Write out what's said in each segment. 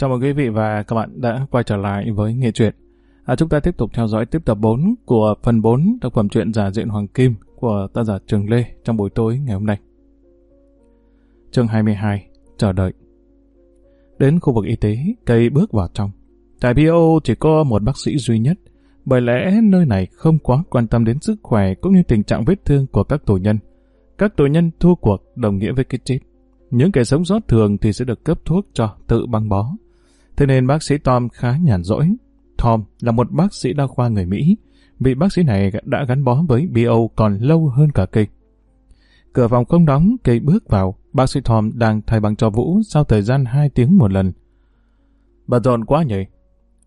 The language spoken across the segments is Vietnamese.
Chào mừng quý vị và các bạn đã quay trở lại với Nghệ truyện. À, chúng ta tiếp tục theo dõi tiếp tập 4 của phần 4 tác phẩm truyện giả diện Hoàng Kim của tác giả Trường Lê trong buổi tối ngày hôm nay. Chương 22 Chờ đợi Đến khu vực y tế, cây bước vào trong. Tại bio chỉ có một bác sĩ duy nhất, bởi lẽ nơi này không quá quan tâm đến sức khỏe cũng như tình trạng vết thương của các tù nhân. Các tù nhân thua cuộc đồng nghĩa với cái chết. Những kẻ sống sót thường thì sẽ được cấp thuốc cho tự băng bó. Thế nên bác sĩ Tom khá nhàn rỗi. Tom là một bác sĩ đa khoa người Mỹ. Vị bác sĩ này đã gắn bó với BO còn lâu hơn cả cây. Cửa phòng không đóng, cây bước vào. Bác sĩ Tom đang thay băng cho Vũ sau thời gian 2 tiếng một lần. Bận rộn quá nhỉ?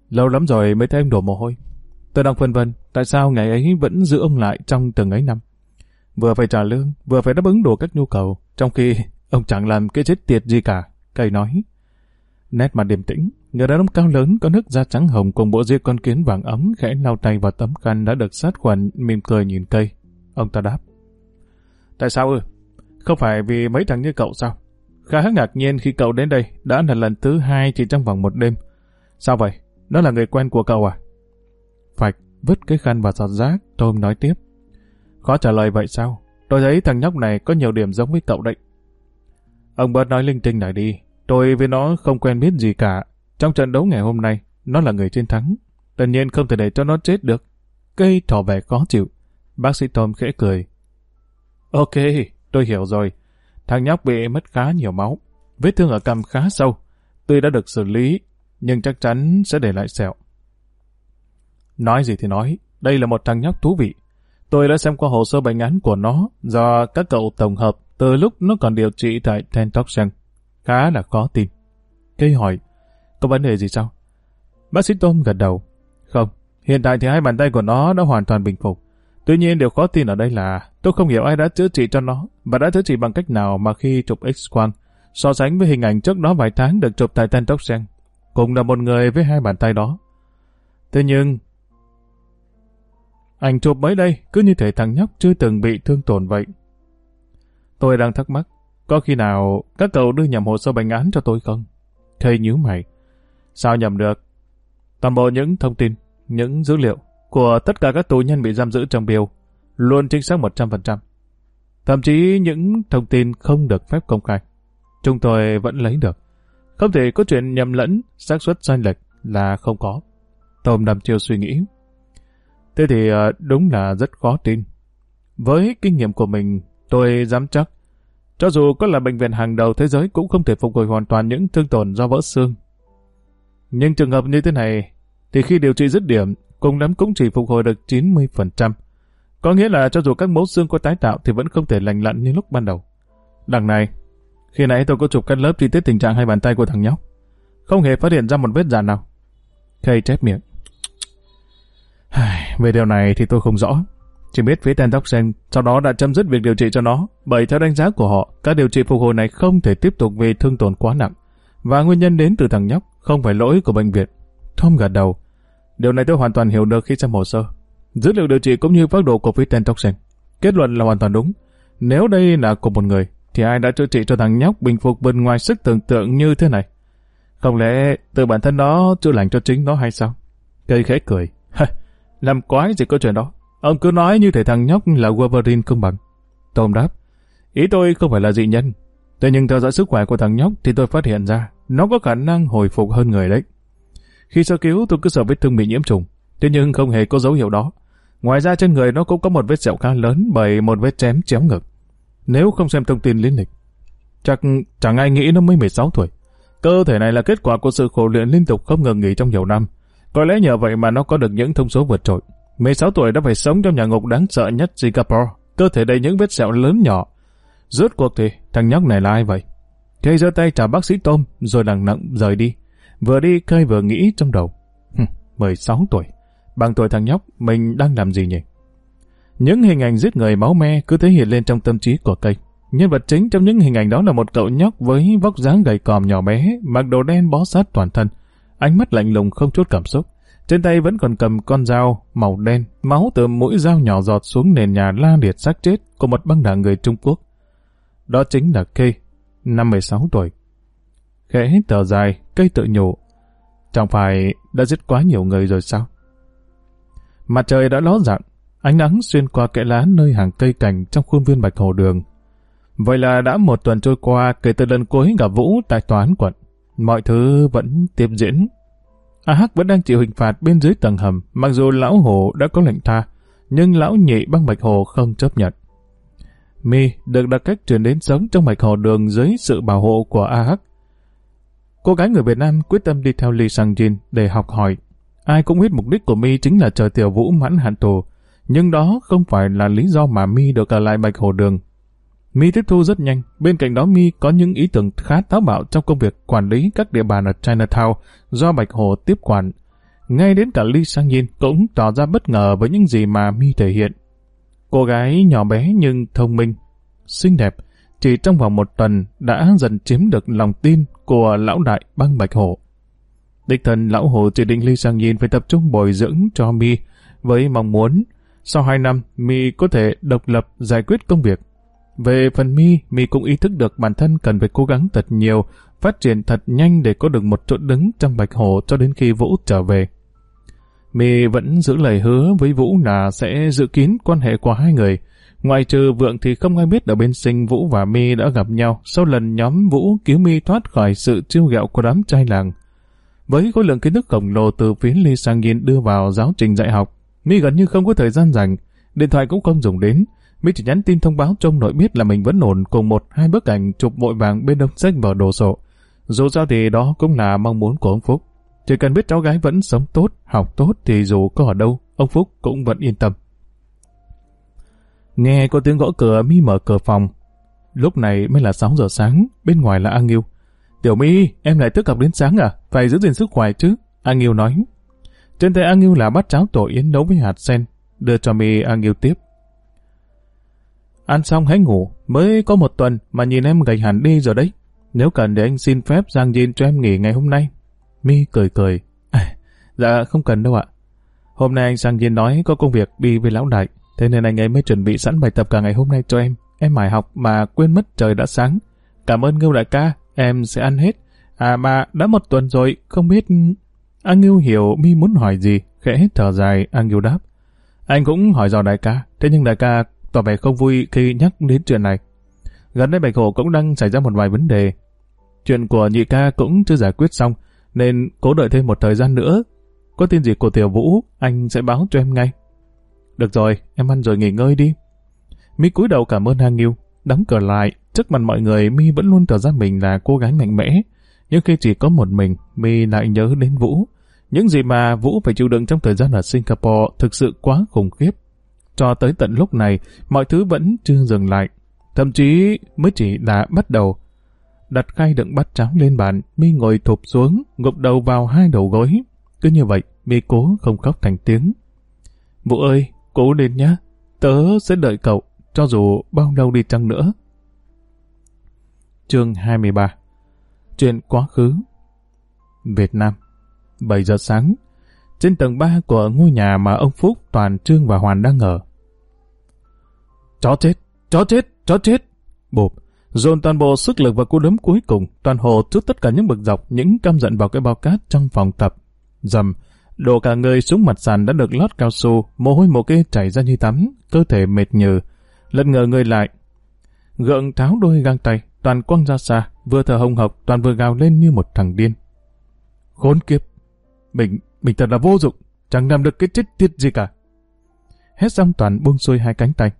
Lâu lắm rồi mới thấy em đổ mồ hôi. Tôi đang phân vân, tại sao ngày ấy vẫn giữ ông lại trong từng ấy năm? Vừa phải trả lương, vừa phải đáp ứng đủ các nhu cầu, trong khi ông chẳng làm cái chết tiệt gì cả. Cây nói. Nét mặt điềm tĩnh, người đàn ông cao lớn có nước da trắng hồng cùng bộ ria con kiến vàng ấm khẽ lau tay vào tấm khăn đã được sát khuẩn, mỉm cười nhìn cây. Ông ta đáp. Tại sao ư? Không phải vì mấy thằng như cậu sao? Khá ngạc nhiên khi cậu đến đây đã là lần thứ hai chỉ trong vòng một đêm. Sao vậy? Nó là người quen của cậu à? Phạch vứt cái khăn vào giọt rác, Tôm nói tiếp. Khó trả lời vậy sao? Tôi thấy thằng nhóc này có nhiều điểm giống với cậu đấy. Ông bớt nói linh tinh này đi. Tôi với nó không quen biết gì cả. Trong trận đấu ngày hôm nay, nó là người chiến thắng. Tất nhiên không thể để cho nó chết được. Cây tỏ vẻ khó chịu. Bác sĩ Tom khẽ cười. Ok, tôi hiểu rồi. Thằng nhóc bị mất khá nhiều máu. Vết thương ở cằm khá sâu. Tuy đã được xử lý, nhưng chắc chắn sẽ để lại sẹo. Nói gì thì nói, đây là một thằng nhóc thú vị. Tôi đã xem qua hồ sơ bệnh án của nó do các cậu tổng hợp từ lúc nó còn điều trị tại Tentoxen. Khá là khó tin. Cây hỏi, có vấn đề gì sao? Bác sĩ Tom gật đầu. Không, hiện tại thì hai bàn tay của nó đã hoàn toàn bình phục. Tuy nhiên điều khó tin ở đây là tôi không hiểu ai đã chữa trị cho nó và đã chữa trị bằng cách nào mà khi chụp X-quang so sánh với hình ảnh trước đó vài tháng được chụp tại Tentoxian. Cùng là một người với hai bàn tay đó. Thế nhưng, ảnh chụp mới đây cứ như thể thằng nhóc chưa từng bị thương tổn vậy. Tôi đang thắc mắc, có khi nào các cậu đưa nhầm hồ sơ bệnh án cho tôi không? Thầy nhíu mày. Sao nhầm được? Toàn bộ những thông tin, những dữ liệu của tất cả các tù nhân bị giam giữ trong biêu luôn chính xác 100%. Thậm chí những thông tin không được phép công khai. Chúng tôi vẫn lấy được. Không thể có chuyện nhầm lẫn, xác suất sai lệch là không có. Tôm đầm chiều suy nghĩ. Thế thì ờ, đúng là rất khó tin. Với kinh nghiệm của mình, tôi dám chắc, cho dù có là bệnh viện hàng đầu thế giới cũng không thể phục hồi hoàn toàn những thương tổn do vỡ xương. Nhưng trường hợp như thế này, thì khi điều trị dứt điểm, cùng lắm cũng chỉ phục hồi được 90%. Có nghĩa là cho dù các mẫu xương có tái tạo thì vẫn không thể lành lặn như lúc ban đầu. Đằng này, khi nãy tôi có chụp cắt lớp chi tiết tình trạng hai bàn tay của thằng nhóc. Không hề phát hiện ra một vết dàn nào. Kay chép miệng. Về điều này thì tôi không rõ. Chỉ biết phía Tentoxen sau đó đã chấm dứt việc điều trị cho nó, bởi theo đánh giá của họ, các điều trị phục hồi này không thể tiếp tục vì thương tổn quá nặng. Và nguyên nhân đến từ thằng nhóc, không phải lỗi của bệnh viện. Tom gật đầu. Điều này tôi hoàn toàn hiểu được khi xem hồ sơ. Dữ liệu điều trị cũng như phác đồ của phía Tentoxen. Kết luận là hoàn toàn đúng. Nếu đây là của một người, thì ai đã chữa trị cho thằng nhóc bình phục bên ngoài sức tưởng tượng như thế này? Không lẽ từ bản thân nó chữa lành cho chính nó hay sao? Cây khẽ cười. Làm quái gì có chuyện đó. Ông cứ nói như thể thằng nhóc là Wolverine công bằng. Tom đáp. Ý tôi không phải là dị nhân. Thế nhưng theo dõi sức khỏe của thằng nhóc thì tôi phát hiện ra nó có khả năng hồi phục hơn người đấy. Khi sơ cứu tôi cứ sợ vết thương bị nhiễm trùng. Thế nhưng không hề có dấu hiệu đó. Ngoài ra trên người nó cũng có một vết sẹo khá lớn bởi một vết chém chéo ngực. Nếu không xem thông tin lý lịch, chắc chẳng ai nghĩ nó mới 16 tuổi. Cơ thể này là kết quả của sự khổ luyện liên tục không ngừng nghỉ trong nhiều năm. Có lẽ nhờ vậy mà nó có được những thông số vượt trội. 16 tuổi đã phải sống trong nhà ngục đáng sợ nhất Singapore. Cơ thể đầy những vết sẹo lớn nhỏ. Rốt cuộc thì thằng nhóc này là ai vậy? Cây giơ tay chào bác sĩ Tom rồi lặng lặng rời đi. Vừa đi cây vừa nghĩ trong đầu. 16 tuổi. Bằng tuổi thằng nhóc, mình đang làm gì nhỉ? Những hình ảnh giết người máu me cứ thế hiện lên trong tâm trí của cây. Nhân vật chính trong những hình ảnh đó là một cậu nhóc với vóc dáng gầy còm nhỏ bé, mặc đồ đen bó sát toàn thân, ánh mắt lạnh lùng không chút cảm xúc. Trên tay vẫn còn cầm con dao màu đen, máu từ mũi dao nhỏ giọt xuống nền nhà la liệt xác chết của một băng đảng người Trung Quốc. Đó chính là Kay, năm 16 tuổi. Khẽ thở dài, cây tự nhủ, Chẳng phải đã giết quá nhiều người rồi sao? Mặt trời đã ló dạng, ánh nắng xuyên qua kẽ lá nơi hàng cây cảnh trong khuôn viên Bạch Hồ Đường. Vậy là đã một tuần trôi qua kể từ lần cuối gặp Vũ tại tòa án quận. Mọi thứ vẫn tiếp diễn. A Hắc vẫn đang chịu hình phạt bên dưới tầng hầm, mặc dù lão hồ đã có lệnh tha, nhưng lão nhị băng Bạch Hồ không chấp nhận. Mi được đặt cách chuyển đến sống trong Bạch Hồ Đường dưới sự bảo hộ của A Hắc. Cô gái người Việt Nam quyết tâm đi theo Lee Sang Jin để học hỏi. Ai cũng biết mục đích của Mi chính là chờ Tiểu Vũ mãn hạn tù, nhưng đó không phải là lý do mà Mi được ở lại Bạch Hồ Đường. Mi tiếp thu rất nhanh, bên cạnh đó Mi có những ý tưởng khá táo bạo trong công việc quản lý các địa bàn ở Chinatown do Bạch Hồ tiếp quản. Ngay đến cả Lee Sang Yin cũng tỏ ra bất ngờ với những gì mà Mi thể hiện. Cô gái nhỏ bé nhưng thông minh, xinh đẹp, chỉ trong vòng một tuần đã dần chiếm được lòng tin của lão đại băng Bạch hổ. Địch thần lão hổ chỉ định ly Sang nhìn phải tập trung bồi dưỡng cho Mi với mong muốn sau hai năm Mi có thể độc lập giải quyết công việc về phần mi, mi cũng ý thức được bản thân cần phải cố gắng thật nhiều, phát triển thật nhanh để có được một chỗ đứng trong bạch hổ cho đến khi Vũ trở về. Mi vẫn giữ lời hứa với Vũ là sẽ giữ kín quan hệ của hai người. Ngoài trừ Vượng thì không ai biết ở bên sinh Vũ và Mi đã gặp nhau sau lần nhóm Vũ cứu Mi thoát khỏi sự chiêu ghẹo của đám trai làng. Với khối lượng kiến thức khổng lồ từ phía Lee Sang Yin đưa vào giáo trình dạy học, Mi gần như không có thời gian rảnh. điện thoại cũng không dùng đến, Mi chỉ nhắn tin thông báo cho ông nội biết là mình vẫn ổn cùng một hai bức ảnh chụp vội vàng bên đông sách vào đồ sộ. Dù sao thì đó cũng là mong muốn của ông Phúc. Chỉ cần biết cháu gái vẫn sống tốt, học tốt thì dù có ở đâu, ông Phúc cũng vẫn yên tâm. Nghe có tiếng gõ cửa Mi mở cửa phòng. Lúc này mới là 6 giờ sáng, bên ngoài là An Nghiêu. Tiểu Mi, em lại thức học đến sáng à? Phải giữ gìn sức khỏe chứ? An Nghiêu nói. Trên tay An Nghiêu là bát cháo tổ yến nấu với hạt sen. Đưa cho Mi An Nghiêu tiếp. Ăn xong hãy ngủ, mới có một tuần mà nhìn em gầy hẳn đi rồi đấy. Nếu cần để anh xin phép Giang Jin cho em nghỉ ngày hôm nay. Mi cười cười. À, dạ không cần đâu ạ. Hôm nay anh Sang Jin nói có công việc đi với lão đại, thế nên anh ấy mới chuẩn bị sẵn bài tập cả ngày hôm nay cho em. Em mải học mà quên mất trời đã sáng. Cảm ơn Ngưu đại ca, em sẽ ăn hết. À mà đã một tuần rồi, không biết... Anh Ngưu hiểu Mi muốn hỏi gì, khẽ thở dài, anh Ngưu đáp. Anh cũng hỏi dò đại ca, thế nhưng đại ca tỏ vẻ không vui khi nhắc đến chuyện này. Gần đây Bạch Hổ cũng đang xảy ra một vài vấn đề. Chuyện của nhị ca cũng chưa giải quyết xong, nên cố đợi thêm một thời gian nữa. Có tin gì của Tiểu Vũ, anh sẽ báo cho em ngay. Được rồi, em ăn rồi nghỉ ngơi đi. Mi cúi đầu cảm ơn Hàng Nghiêu, đóng cửa lại. Trước mặt mọi người, Mi vẫn luôn tỏ ra mình là cô gái mạnh mẽ. Nhưng khi chỉ có một mình, Mi lại nhớ đến Vũ. Những gì mà Vũ phải chịu đựng trong thời gian ở Singapore thực sự quá khủng khiếp. Cho tới tận lúc này, mọi thứ vẫn chưa dừng lại. Thậm chí mới chỉ đã bắt đầu. Đặt khay đựng bát cháo lên bàn, mi ngồi thụp xuống, gục đầu vào hai đầu gối. Cứ như vậy, mi cố không khóc thành tiếng. Vũ ơi, cố lên nhé. Tớ sẽ đợi cậu, cho dù bao lâu đi chăng nữa. Chương 23 Chuyện quá khứ Việt Nam 7 giờ sáng trên tầng 3 của ngôi nhà mà ông Phúc, Toàn, Trương và Hoàn đang ở. Chó chết, chó chết, chó chết. Bộp, dồn toàn bộ sức lực vào cú đấm cuối cùng, toàn hồ chút tất cả những bực dọc, những căm giận vào cái bao cát trong phòng tập. Dầm, đổ cả người xuống mặt sàn đã được lót cao su, mồ hôi mồ kê chảy ra như tắm, cơ thể mệt nhừ. Lật ngờ người lại, gượng tháo đôi găng tay, toàn quăng ra xa, vừa thở hồng hộc, toàn vừa gào lên như một thằng điên. Khốn kiếp! Mình, mình thật là vô dụng, chẳng làm được cái chết tiết gì cả. Hết xong Toàn buông xuôi hai cánh tay.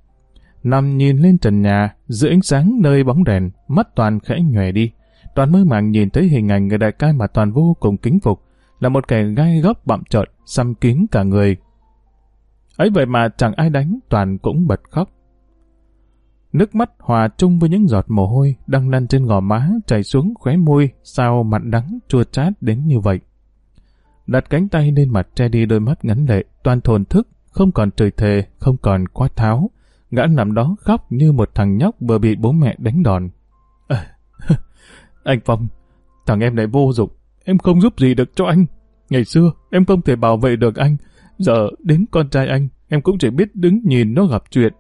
Nằm nhìn lên trần nhà, giữa ánh sáng nơi bóng đèn, mắt Toàn khẽ nhòe đi. Toàn mơ màng nhìn thấy hình ảnh người đại ca mà Toàn vô cùng kính phục, là một kẻ gai góc bặm trợn, xăm kín cả người. ấy vậy mà chẳng ai đánh, Toàn cũng bật khóc. Nước mắt hòa chung với những giọt mồ hôi đang lăn trên gò má chảy xuống khóe môi, sao mặn đắng chua chát đến như vậy đặt cánh tay lên mặt che đi đôi mắt ngắn lệ, toàn thồn thức, không còn trời thề, không còn quát tháo. Gã nằm đó khóc như một thằng nhóc vừa bị bố mẹ đánh đòn. À, anh Phong, thằng em này vô dụng, em không giúp gì được cho anh. Ngày xưa, em không thể bảo vệ được anh. Giờ, đến con trai anh, em cũng chỉ biết đứng nhìn nó gặp chuyện.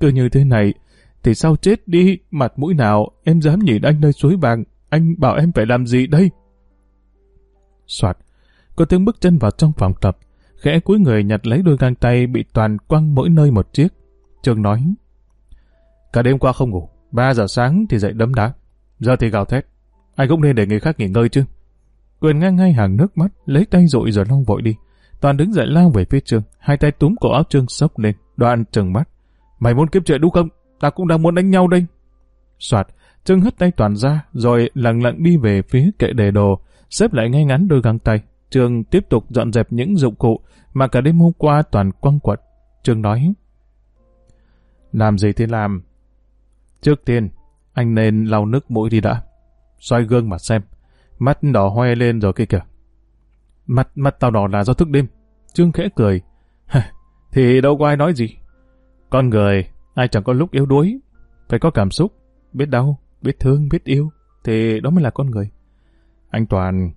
Cứ như thế này, thì sao chết đi, mặt mũi nào, em dám nhìn anh nơi suối vàng, anh bảo em phải làm gì đây? Soạt, có tiếng bước chân vào trong phòng tập, khẽ cúi người nhặt lấy đôi găng tay bị toàn quăng mỗi nơi một chiếc. Trương nói, cả đêm qua không ngủ, 3 giờ sáng thì dậy đấm đá, giờ thì gào thét. Anh cũng nên để người khác nghỉ ngơi chứ. Quyền ngang ngay hàng nước mắt, lấy tay rội rồi long vội đi. Toàn đứng dậy lao về phía Trương, hai tay túm cổ áo Trương sốc lên, đoạn trừng mắt. Mày muốn kiếm chuyện đúng không? Ta cũng đang muốn đánh nhau đây. Soạt, Trương hất tay Toàn ra, rồi lặng lặng đi về phía kệ đề đồ, xếp lại ngay ngắn đôi găng tay. Trương tiếp tục dọn dẹp những dụng cụ mà cả đêm hôm qua Toàn quăng quật. Trương nói, làm gì thì làm. Trước tiên, anh nên lau nước mũi đi đã. Xoay gương mà xem. Mắt đỏ hoe lên rồi kia kìa. Mặt mặt tao đỏ là do thức đêm. Trương khẽ cười. thì đâu có ai nói gì. Con người, ai chẳng có lúc yếu đuối. Phải có cảm xúc, biết đau, biết thương, biết yêu. Thì đó mới là con người. Anh Toàn,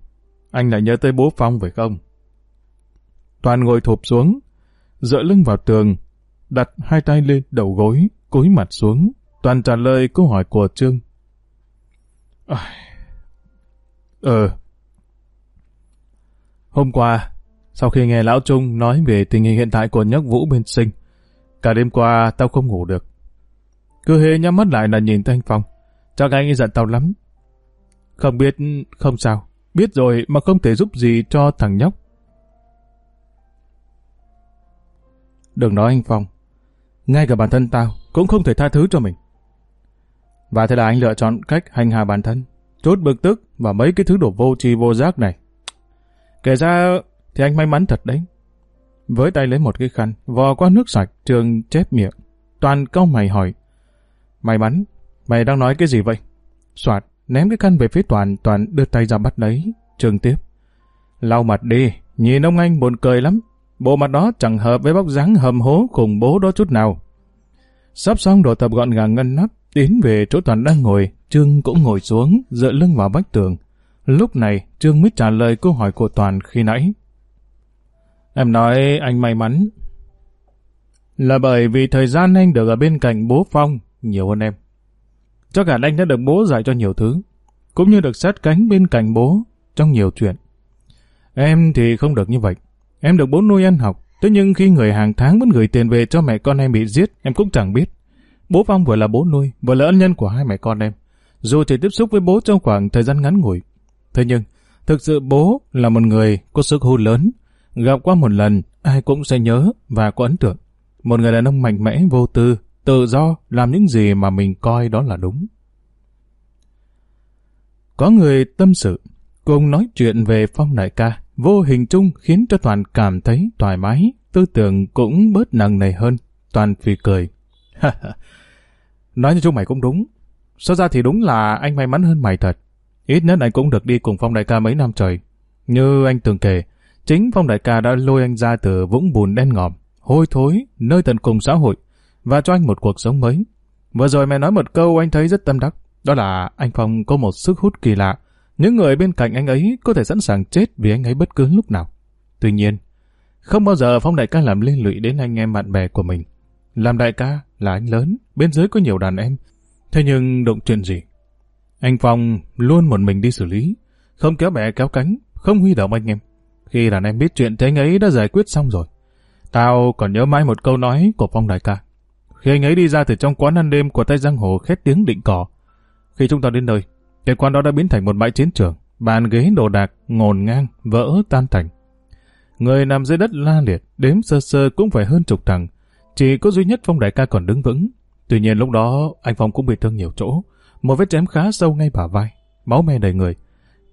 anh lại nhớ tới bố Phong phải không? Toàn ngồi thụp xuống, dựa lưng vào tường, đặt hai tay lên đầu gối, cúi mặt xuống. Toàn trả lời câu hỏi của Trương. Ờ. Hôm qua, sau khi nghe Lão Trung nói về tình hình hiện tại của nhóc Vũ bên sinh, cả đêm qua tao không ngủ được. Cứ hề nhắm mắt lại là nhìn thấy anh Phong. Chắc anh ấy giận tao lắm. Không biết, không sao. Biết rồi mà không thể giúp gì cho thằng nhóc. Đừng nói anh Phong. Ngay cả bản thân tao cũng không thể tha thứ cho mình. Và thế là anh lựa chọn cách hành hạ bản thân, chốt bực tức và mấy cái thứ đổ vô tri vô giác này. Kể ra thì anh may mắn thật đấy. Với tay lấy một cái khăn, vò qua nước sạch, trường chép miệng. Toàn câu mày hỏi. May mắn, mày đang nói cái gì vậy? Soạt, ném cái khăn về phía Toàn, Toàn đưa tay ra bắt lấy. Trường tiếp. Lau mặt đi, nhìn ông anh buồn cười lắm. Bộ mặt đó chẳng hợp với bóc dáng hầm hố cùng bố đó chút nào. Sắp xong đồ tập gọn gàng ngân nắp, tiến về chỗ Toàn đang ngồi, Trương cũng ngồi xuống, dựa lưng vào vách tường. Lúc này, Trương mới trả lời câu hỏi của Toàn khi nãy. Em nói anh may mắn. Là bởi vì thời gian anh được ở bên cạnh bố Phong nhiều hơn em. Chắc cả anh đã được bố dạy cho nhiều thứ, cũng như được sát cánh bên cạnh bố trong nhiều chuyện. Em thì không được như vậy. Em được bố nuôi ăn học, thế nhưng khi người hàng tháng vẫn gửi tiền về cho mẹ con em bị giết, em cũng chẳng biết. Bố Phong vừa là bố nuôi, vừa là ân nhân của hai mẹ con em. Dù chỉ tiếp xúc với bố trong khoảng thời gian ngắn ngủi. Thế nhưng, thực sự bố là một người có sức hút lớn. Gặp qua một lần, ai cũng sẽ nhớ và có ấn tượng. Một người đàn ông mạnh mẽ, vô tư, tự do, làm những gì mà mình coi đó là đúng. Có người tâm sự, cùng nói chuyện về Phong đại ca, vô hình chung khiến cho Toàn cảm thấy thoải mái, tư tưởng cũng bớt nặng nề hơn. Toàn phì cười. nói như chung mày cũng đúng. Sao ra thì đúng là anh may mắn hơn mày thật. Ít nhất anh cũng được đi cùng Phong đại ca mấy năm trời. Như anh từng kể, chính Phong đại ca đã lôi anh ra từ vũng bùn đen ngòm, hôi thối, nơi tận cùng xã hội, và cho anh một cuộc sống mới. Vừa rồi mày nói một câu anh thấy rất tâm đắc, đó là anh Phong có một sức hút kỳ lạ. Những người bên cạnh anh ấy có thể sẵn sàng chết vì anh ấy bất cứ lúc nào. Tuy nhiên, không bao giờ Phong đại ca làm liên lụy đến anh em bạn bè của mình. Làm đại ca là anh lớn, bên dưới có nhiều đàn em. Thế nhưng động chuyện gì? Anh Phong luôn một mình đi xử lý, không kéo bè kéo cánh, không huy động anh em. Khi đàn em biết chuyện thì anh ấy đã giải quyết xong rồi. Tao còn nhớ mãi một câu nói của Phong đại ca. Khi anh ấy đi ra từ trong quán ăn đêm của tay giang hồ khét tiếng định cỏ. Khi chúng ta đến nơi, cái quán đó đã biến thành một bãi chiến trường, bàn ghế đồ đạc, ngổn ngang, vỡ tan thành. Người nằm dưới đất la liệt, đếm sơ sơ cũng phải hơn chục thằng. Chỉ có duy nhất Phong đại ca còn đứng vững. Tuy nhiên lúc đó anh Phong cũng bị thương nhiều chỗ. Một vết chém khá sâu ngay bả vai, máu me đầy người.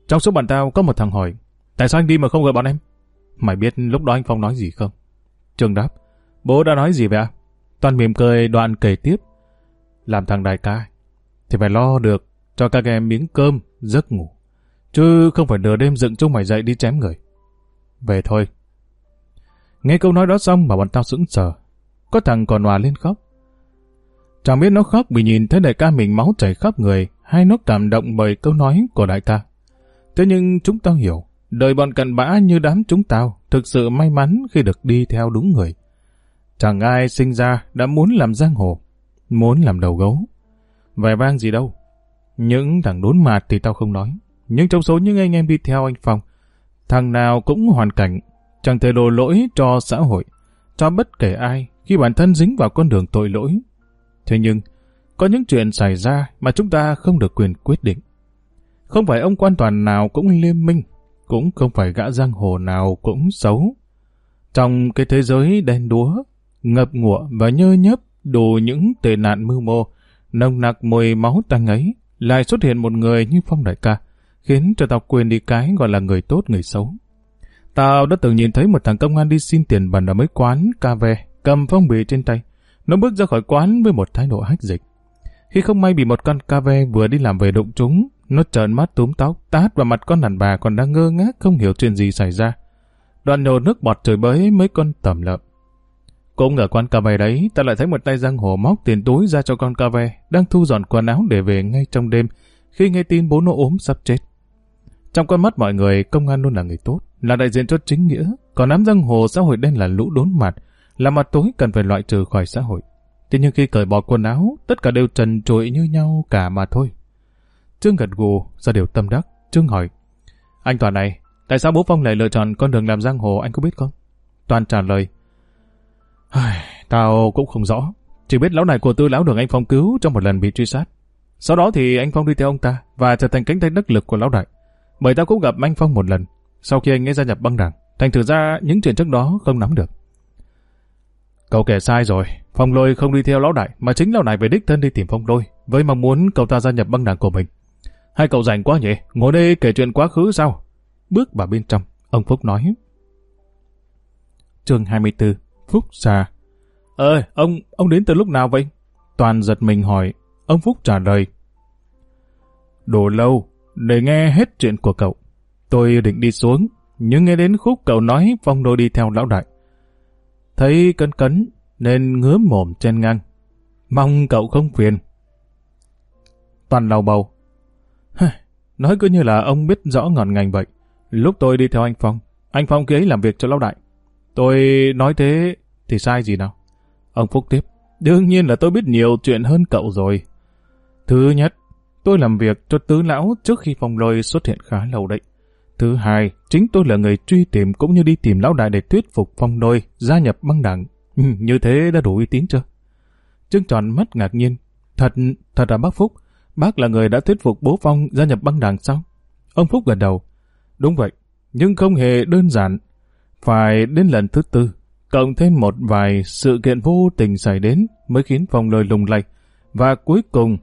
Trong số bạn tao có một thằng hỏi, tại sao anh đi mà không gọi bọn em? Mày biết lúc đó anh Phong nói gì không? Trường đáp, bố đã nói gì vậy ạ? Toàn mỉm cười đoạn kể tiếp. Làm thằng đại ca, thì phải lo được cho các em miếng cơm, giấc ngủ. Chứ không phải nửa đêm dựng chúng mày dậy đi chém người. Về thôi. Nghe câu nói đó xong mà bọn tao sững sờ. Có thằng còn hòa lên khóc. Chẳng biết nó khóc vì nhìn thấy đại ca mình máu chảy khắp người hay nó cảm động bởi câu nói của đại ca. Thế nhưng chúng tao hiểu, đời bọn cặn bã như đám chúng tao thực sự may mắn khi được đi theo đúng người. Chẳng ai sinh ra đã muốn làm giang hồ, muốn làm đầu gấu. Vẻ vang gì đâu. Những thằng đốn mạt thì tao không nói. Nhưng trong số những anh em đi theo anh Phong, Thằng nào cũng hoàn cảnh, chẳng thể đổ lỗi cho xã hội, cho bất kể ai khi bản thân dính vào con đường tội lỗi. Thế nhưng, có những chuyện xảy ra mà chúng ta không được quyền quyết định. Không phải ông quan toàn nào cũng liêm minh, cũng không phải gã giang hồ nào cũng xấu. Trong cái thế giới đen đúa, ngập ngụa và nhơ nhấp đủ những tệ nạn mưu mô, nồng nặc mùi máu tanh ấy, lại xuất hiện một người như Phong Đại ca, khiến cho tao quên đi cái gọi là người tốt người xấu. Tao đã từng nhìn thấy một thằng công an đi xin tiền bẩn ở mấy quán cà phê, cầm phong bì trên tay. Nó bước ra khỏi quán với một thái độ hách dịch. Khi không may bị một con cà phê vừa đi làm về đụng chúng, nó trợn mắt túm tóc, tát vào mặt con đàn bà còn đang ngơ ngác không hiểu chuyện gì xảy ra. Đoàn nhổ nước bọt trời bới mấy con tầm lợm. Cũng ở quán cà phê đấy, ta lại thấy một tay giang hồ móc tiền túi ra cho con cà phê, đang thu dọn quần áo để về ngay trong đêm, khi nghe tin bố nó ốm sắp chết. Trong con mắt mọi người, công an luôn là người tốt, là đại diện cho chính nghĩa, còn đám giang hồ xã hội đen là lũ đốn mặt, là mặt tối cần phải loại trừ khỏi xã hội. Thế nhưng khi cởi bỏ quần áo, tất cả đều trần trụi như nhau cả mà thôi. Trương gật gù, ra điều tâm đắc. Trương hỏi, anh Toàn này, tại sao bố Phong lại lựa chọn con đường làm giang hồ anh có biết không? Toàn trả lời, tao cũng không rõ, chỉ biết lão này của tư lão được anh Phong cứu trong một lần bị truy sát. Sau đó thì anh Phong đi theo ông ta và trở thành cánh tay đắc lực của lão đại. Bởi tao cũng gặp anh Phong một lần, sau khi anh ấy gia nhập băng đảng, thành thử ra những chuyện trước đó không nắm được. Cậu kể sai rồi, Phong Lôi không đi theo lão đại, mà chính lão đại về đích thân đi tìm Phong Lôi, với mong muốn cậu ta gia nhập băng đảng của mình. Hai cậu rảnh quá nhỉ, ngồi đây kể chuyện quá khứ sao? Bước vào bên trong, ông Phúc nói. chương 24, Phúc xa. Ơi, ông, ông đến từ lúc nào vậy? Toàn giật mình hỏi, ông Phúc trả lời. Đồ lâu, để nghe hết chuyện của cậu. Tôi định đi xuống, nhưng nghe đến khúc cậu nói Phong đô đi theo lão đại. Thấy cấn cấn, nên ngứa mồm trên ngang. Mong cậu không phiền. Toàn lầu bầu. Nói cứ như là ông biết rõ ngọn ngành vậy. Lúc tôi đi theo anh Phong, anh Phong kia ấy làm việc cho lão đại. Tôi nói thế thì sai gì nào? Ông Phúc tiếp. Đương nhiên là tôi biết nhiều chuyện hơn cậu rồi. Thứ nhất, tôi làm việc cho tứ lão trước khi Phong lôi xuất hiện khá lâu đấy. Thứ hai, chính tôi là người truy tìm cũng như đi tìm lão đại để thuyết phục Phong lôi gia nhập băng đảng. Ừ, như thế đã đủ uy tín chưa? Trương tròn mắt ngạc nhiên. Thật, thật là bác Phúc. Bác là người đã thuyết phục bố Phong gia nhập băng đảng sao? Ông Phúc gật đầu. Đúng vậy, nhưng không hề đơn giản. Phải đến lần thứ tư, cộng thêm một vài sự kiện vô tình xảy đến mới khiến Phong lời lùng lạch. Và cuối cùng,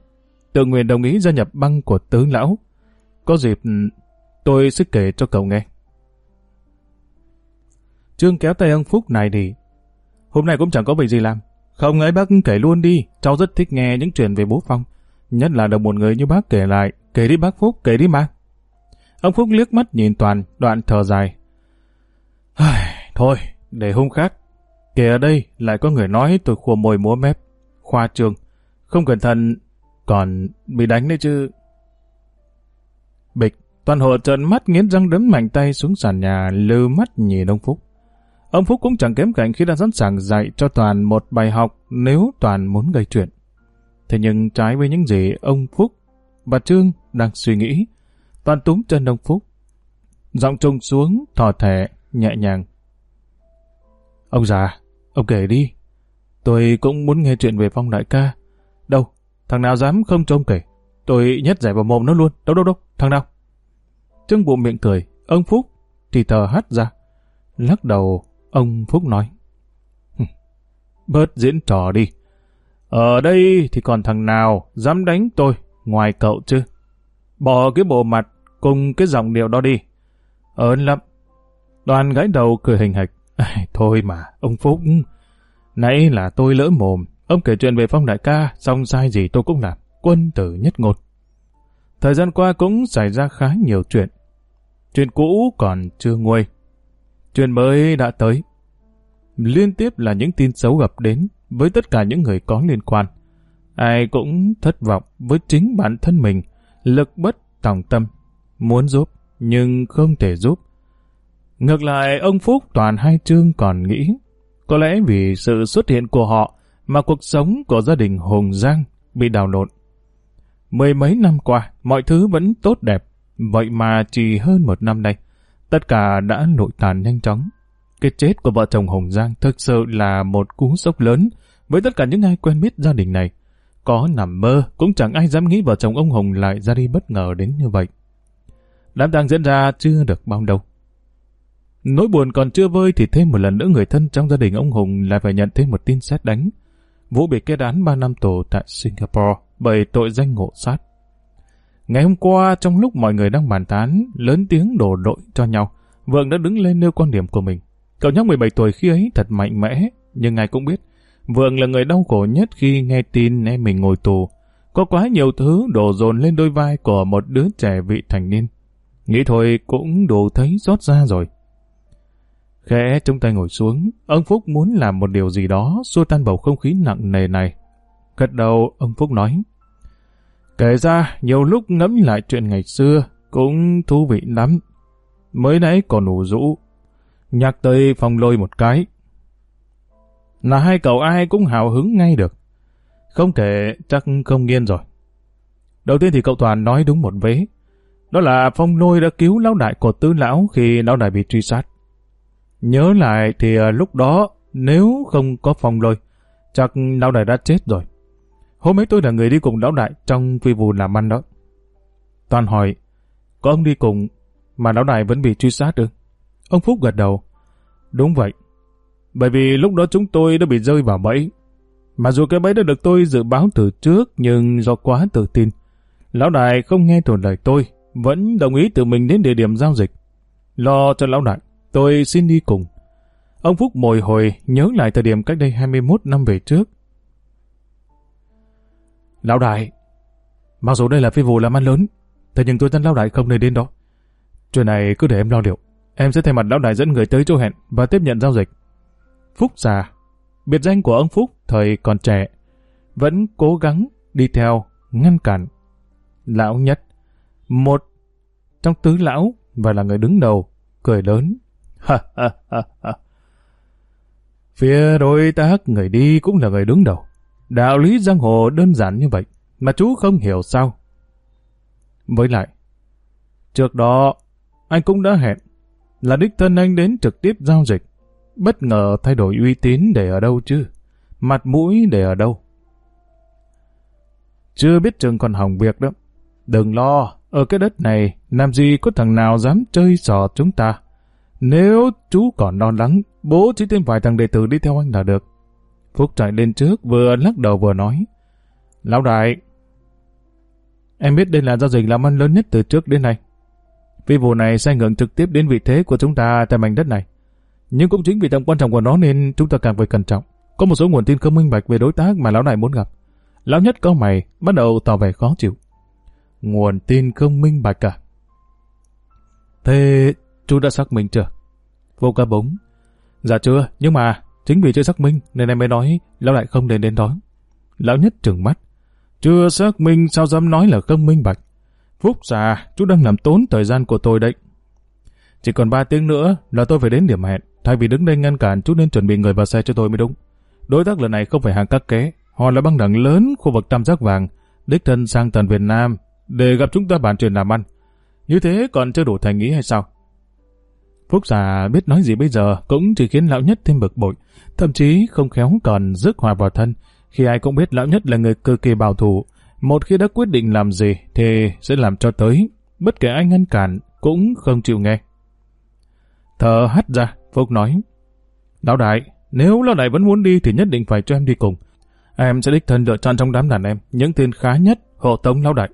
tự nguyện đồng ý gia nhập băng của tướng lão. Có dịp, tôi sẽ kể cho cậu nghe. Trương kéo tay ông Phúc này đi. Hôm nay cũng chẳng có việc gì làm. Không ấy bác kể luôn đi, cháu rất thích nghe những chuyện về bố Phong. Nhất là được một người như bác kể lại, kể đi bác Phúc, kể đi mà. Ông Phúc liếc mắt nhìn Toàn, đoạn thở dài. Thôi, để hôm khác. Kể ở đây lại có người nói tôi khua môi múa mép. Khoa trương. Không cẩn thận, còn bị đánh đấy chứ. Bịch, toàn hộ trợn mắt nghiến răng đấm mạnh tay xuống sàn nhà lư mắt nhìn ông Phúc. Ông Phúc cũng chẳng kém cạnh khi đã sẵn sàng dạy cho Toàn một bài học nếu Toàn muốn gây chuyện. Thế nhưng trái với những gì ông Phúc và Trương đang suy nghĩ, Toàn túm chân ông Phúc. Giọng trùng xuống, thò thẻ, nhẹ nhàng. Ông già, ông kể đi. Tôi cũng muốn nghe chuyện về Phong đại ca. Đâu, thằng nào dám không trông kể. Tôi nhét giải vào mồm nó luôn. Đâu đâu đâu, thằng nào? Trương bụng miệng cười, ông Phúc thì thờ hắt ra. Lắc đầu, ông Phúc nói. Bớt diễn trò đi. Ở đây thì còn thằng nào dám đánh tôi ngoài cậu chứ? Bỏ cái bộ mặt cùng cái giọng điệu đó đi. Ơn lắm. Đoàn gái đầu cười hình hạch. thôi mà, ông Phúc. Nãy là tôi lỡ mồm. Ông kể chuyện về Phong đại ca, xong sai gì tôi cũng làm. Quân tử nhất ngột. Thời gian qua cũng xảy ra khá nhiều chuyện. Chuyện cũ còn chưa nguôi. Chuyện mới đã tới. Liên tiếp là những tin xấu gặp đến với tất cả những người có liên quan. Ai cũng thất vọng với chính bản thân mình, lực bất tòng tâm, muốn giúp nhưng không thể giúp. Ngược lại, ông Phúc toàn hai chương còn nghĩ, có lẽ vì sự xuất hiện của họ mà cuộc sống của gia đình Hùng Giang bị đào lộn. Mười mấy năm qua, mọi thứ vẫn tốt đẹp, vậy mà chỉ hơn một năm nay, Tất cả đã nội tàn nhanh chóng. Cái chết của vợ chồng Hồng Giang thực sự là một cú sốc lớn với tất cả những ai quen biết gia đình này. Có nằm mơ, cũng chẳng ai dám nghĩ vợ chồng ông Hồng lại ra đi bất ngờ đến như vậy. Đám tang diễn ra chưa được bao lâu. Nỗi buồn còn chưa vơi thì thêm một lần nữa người thân trong gia đình ông Hùng lại phải nhận thêm một tin xét đánh. Vũ bị kết án 3 năm tù tại Singapore bởi tội danh ngộ sát. Ngày hôm qua, trong lúc mọi người đang bàn tán, lớn tiếng đổ lỗi cho nhau, Vượng đã đứng lên nêu quan điểm của mình. Cậu nhóc 17 tuổi khi ấy thật mạnh mẽ, nhưng ngài cũng biết, Vượng là người đau khổ nhất khi nghe tin em mình ngồi tù. Có quá nhiều thứ đổ dồn lên đôi vai của một đứa trẻ vị thành niên. Nghĩ thôi cũng đủ thấy rót ra rồi. Khẽ trong tay ngồi xuống, ông Phúc muốn làm một điều gì đó xua tan bầu không khí nặng nề này. Gật đầu, ông Phúc nói. Kể ra, nhiều lúc ngẫm lại chuyện ngày xưa cũng thú vị lắm. Mới nãy còn ủ rũ, Nhạc tây phòng lôi một cái. Là hai cậu ai cũng hào hứng ngay được. Không thể chắc không nghiên rồi. Đầu tiên thì cậu Toàn nói đúng một vế. Đó là phong lôi đã cứu lão đại của tư lão khi lão đại bị truy sát. Nhớ lại thì à, lúc đó nếu không có phong lôi, chắc lão đại đã chết rồi. Hôm ấy tôi là người đi cùng lão đại trong phi vụ làm ăn đó. Toàn hỏi, có ông đi cùng mà lão đại vẫn bị truy sát được Ông Phúc gật đầu. Đúng vậy. Bởi vì lúc đó chúng tôi đã bị rơi vào bẫy. Mặc dù cái bẫy đã được tôi dự báo từ trước nhưng do quá tự tin. Lão đại không nghe thuận lời tôi, vẫn đồng ý tự mình đến địa điểm giao dịch. Lo cho lão đại, tôi xin đi cùng. Ông Phúc mồi hồi nhớ lại thời điểm cách đây 21 năm về trước. Lão đại, mặc dù đây là phi vụ làm ăn lớn, thế nhưng tôi dân lão đại không nên đến đó. Chuyện này cứ để em lo liệu. Em sẽ thay mặt lão đại dẫn người tới chỗ hẹn và tiếp nhận giao dịch. Phúc già, biệt danh của ông Phúc thời còn trẻ, vẫn cố gắng đi theo, ngăn cản. Lão nhất, một trong tứ lão và là người đứng đầu, cười lớn. Ha ha ha ha. Phía đối tác người đi cũng là người đứng đầu. Đạo lý giang hồ đơn giản như vậy, mà chú không hiểu sao. Với lại, trước đó, anh cũng đã hẹn là đích thân anh đến trực tiếp giao dịch. Bất ngờ thay đổi uy tín để ở đâu chứ? Mặt mũi để ở đâu? Chưa biết chừng còn hỏng việc đó. Đừng lo, ở cái đất này, làm gì có thằng nào dám chơi sò chúng ta. Nếu chú còn lo lắng, bố chỉ thêm vài thằng đệ tử đi theo anh là được. Phúc chạy lên trước, vừa lắc đầu vừa nói. Lão đại, em biết đây là giao dịch làm ăn lớn nhất từ trước đến nay. Vì vụ này sẽ ảnh hưởng trực tiếp đến vị thế của chúng ta tại mảnh đất này. Nhưng cũng chính vì tầm quan trọng của nó nên chúng ta càng phải cẩn trọng. Có một số nguồn tin không minh bạch về đối tác mà lão này muốn gặp. Lão nhất câu mày bắt đầu tỏ vẻ khó chịu. Nguồn tin không minh bạch cả. Thế chú đã xác minh chưa? Vô ca bống. Dạ chưa, nhưng mà chính vì chưa xác minh nên em mới nói lão lại không đến đến đó. Lão nhất trừng mắt. Chưa xác minh sao dám nói là không minh bạch. Phúc già, chú đang làm tốn thời gian của tôi đấy. Chỉ còn 3 tiếng nữa là tôi phải đến điểm hẹn. Thay vì đứng đây ngăn cản, chú nên chuẩn bị người vào xe cho tôi mới đúng. Đối tác lần này không phải hàng các kế. Họ là băng đảng lớn khu vực tam giác vàng, đích thân sang tận Việt Nam để gặp chúng ta bàn chuyện làm ăn. Như thế còn chưa đủ thành ý hay sao? Phúc già biết nói gì bây giờ cũng chỉ khiến lão nhất thêm bực bội, thậm chí không khéo còn rước hòa vào thân, khi ai cũng biết lão nhất là người cực kỳ bảo thủ, một khi đã quyết định làm gì thì sẽ làm cho tới, bất kể ai ngăn cản cũng không chịu nghe. Thở hắt ra, Phúc nói, Lão đại, nếu lão đại vẫn muốn đi thì nhất định phải cho em đi cùng. Em sẽ đích thân lựa chọn trong đám đàn em những tên khá nhất hộ tống lão đại.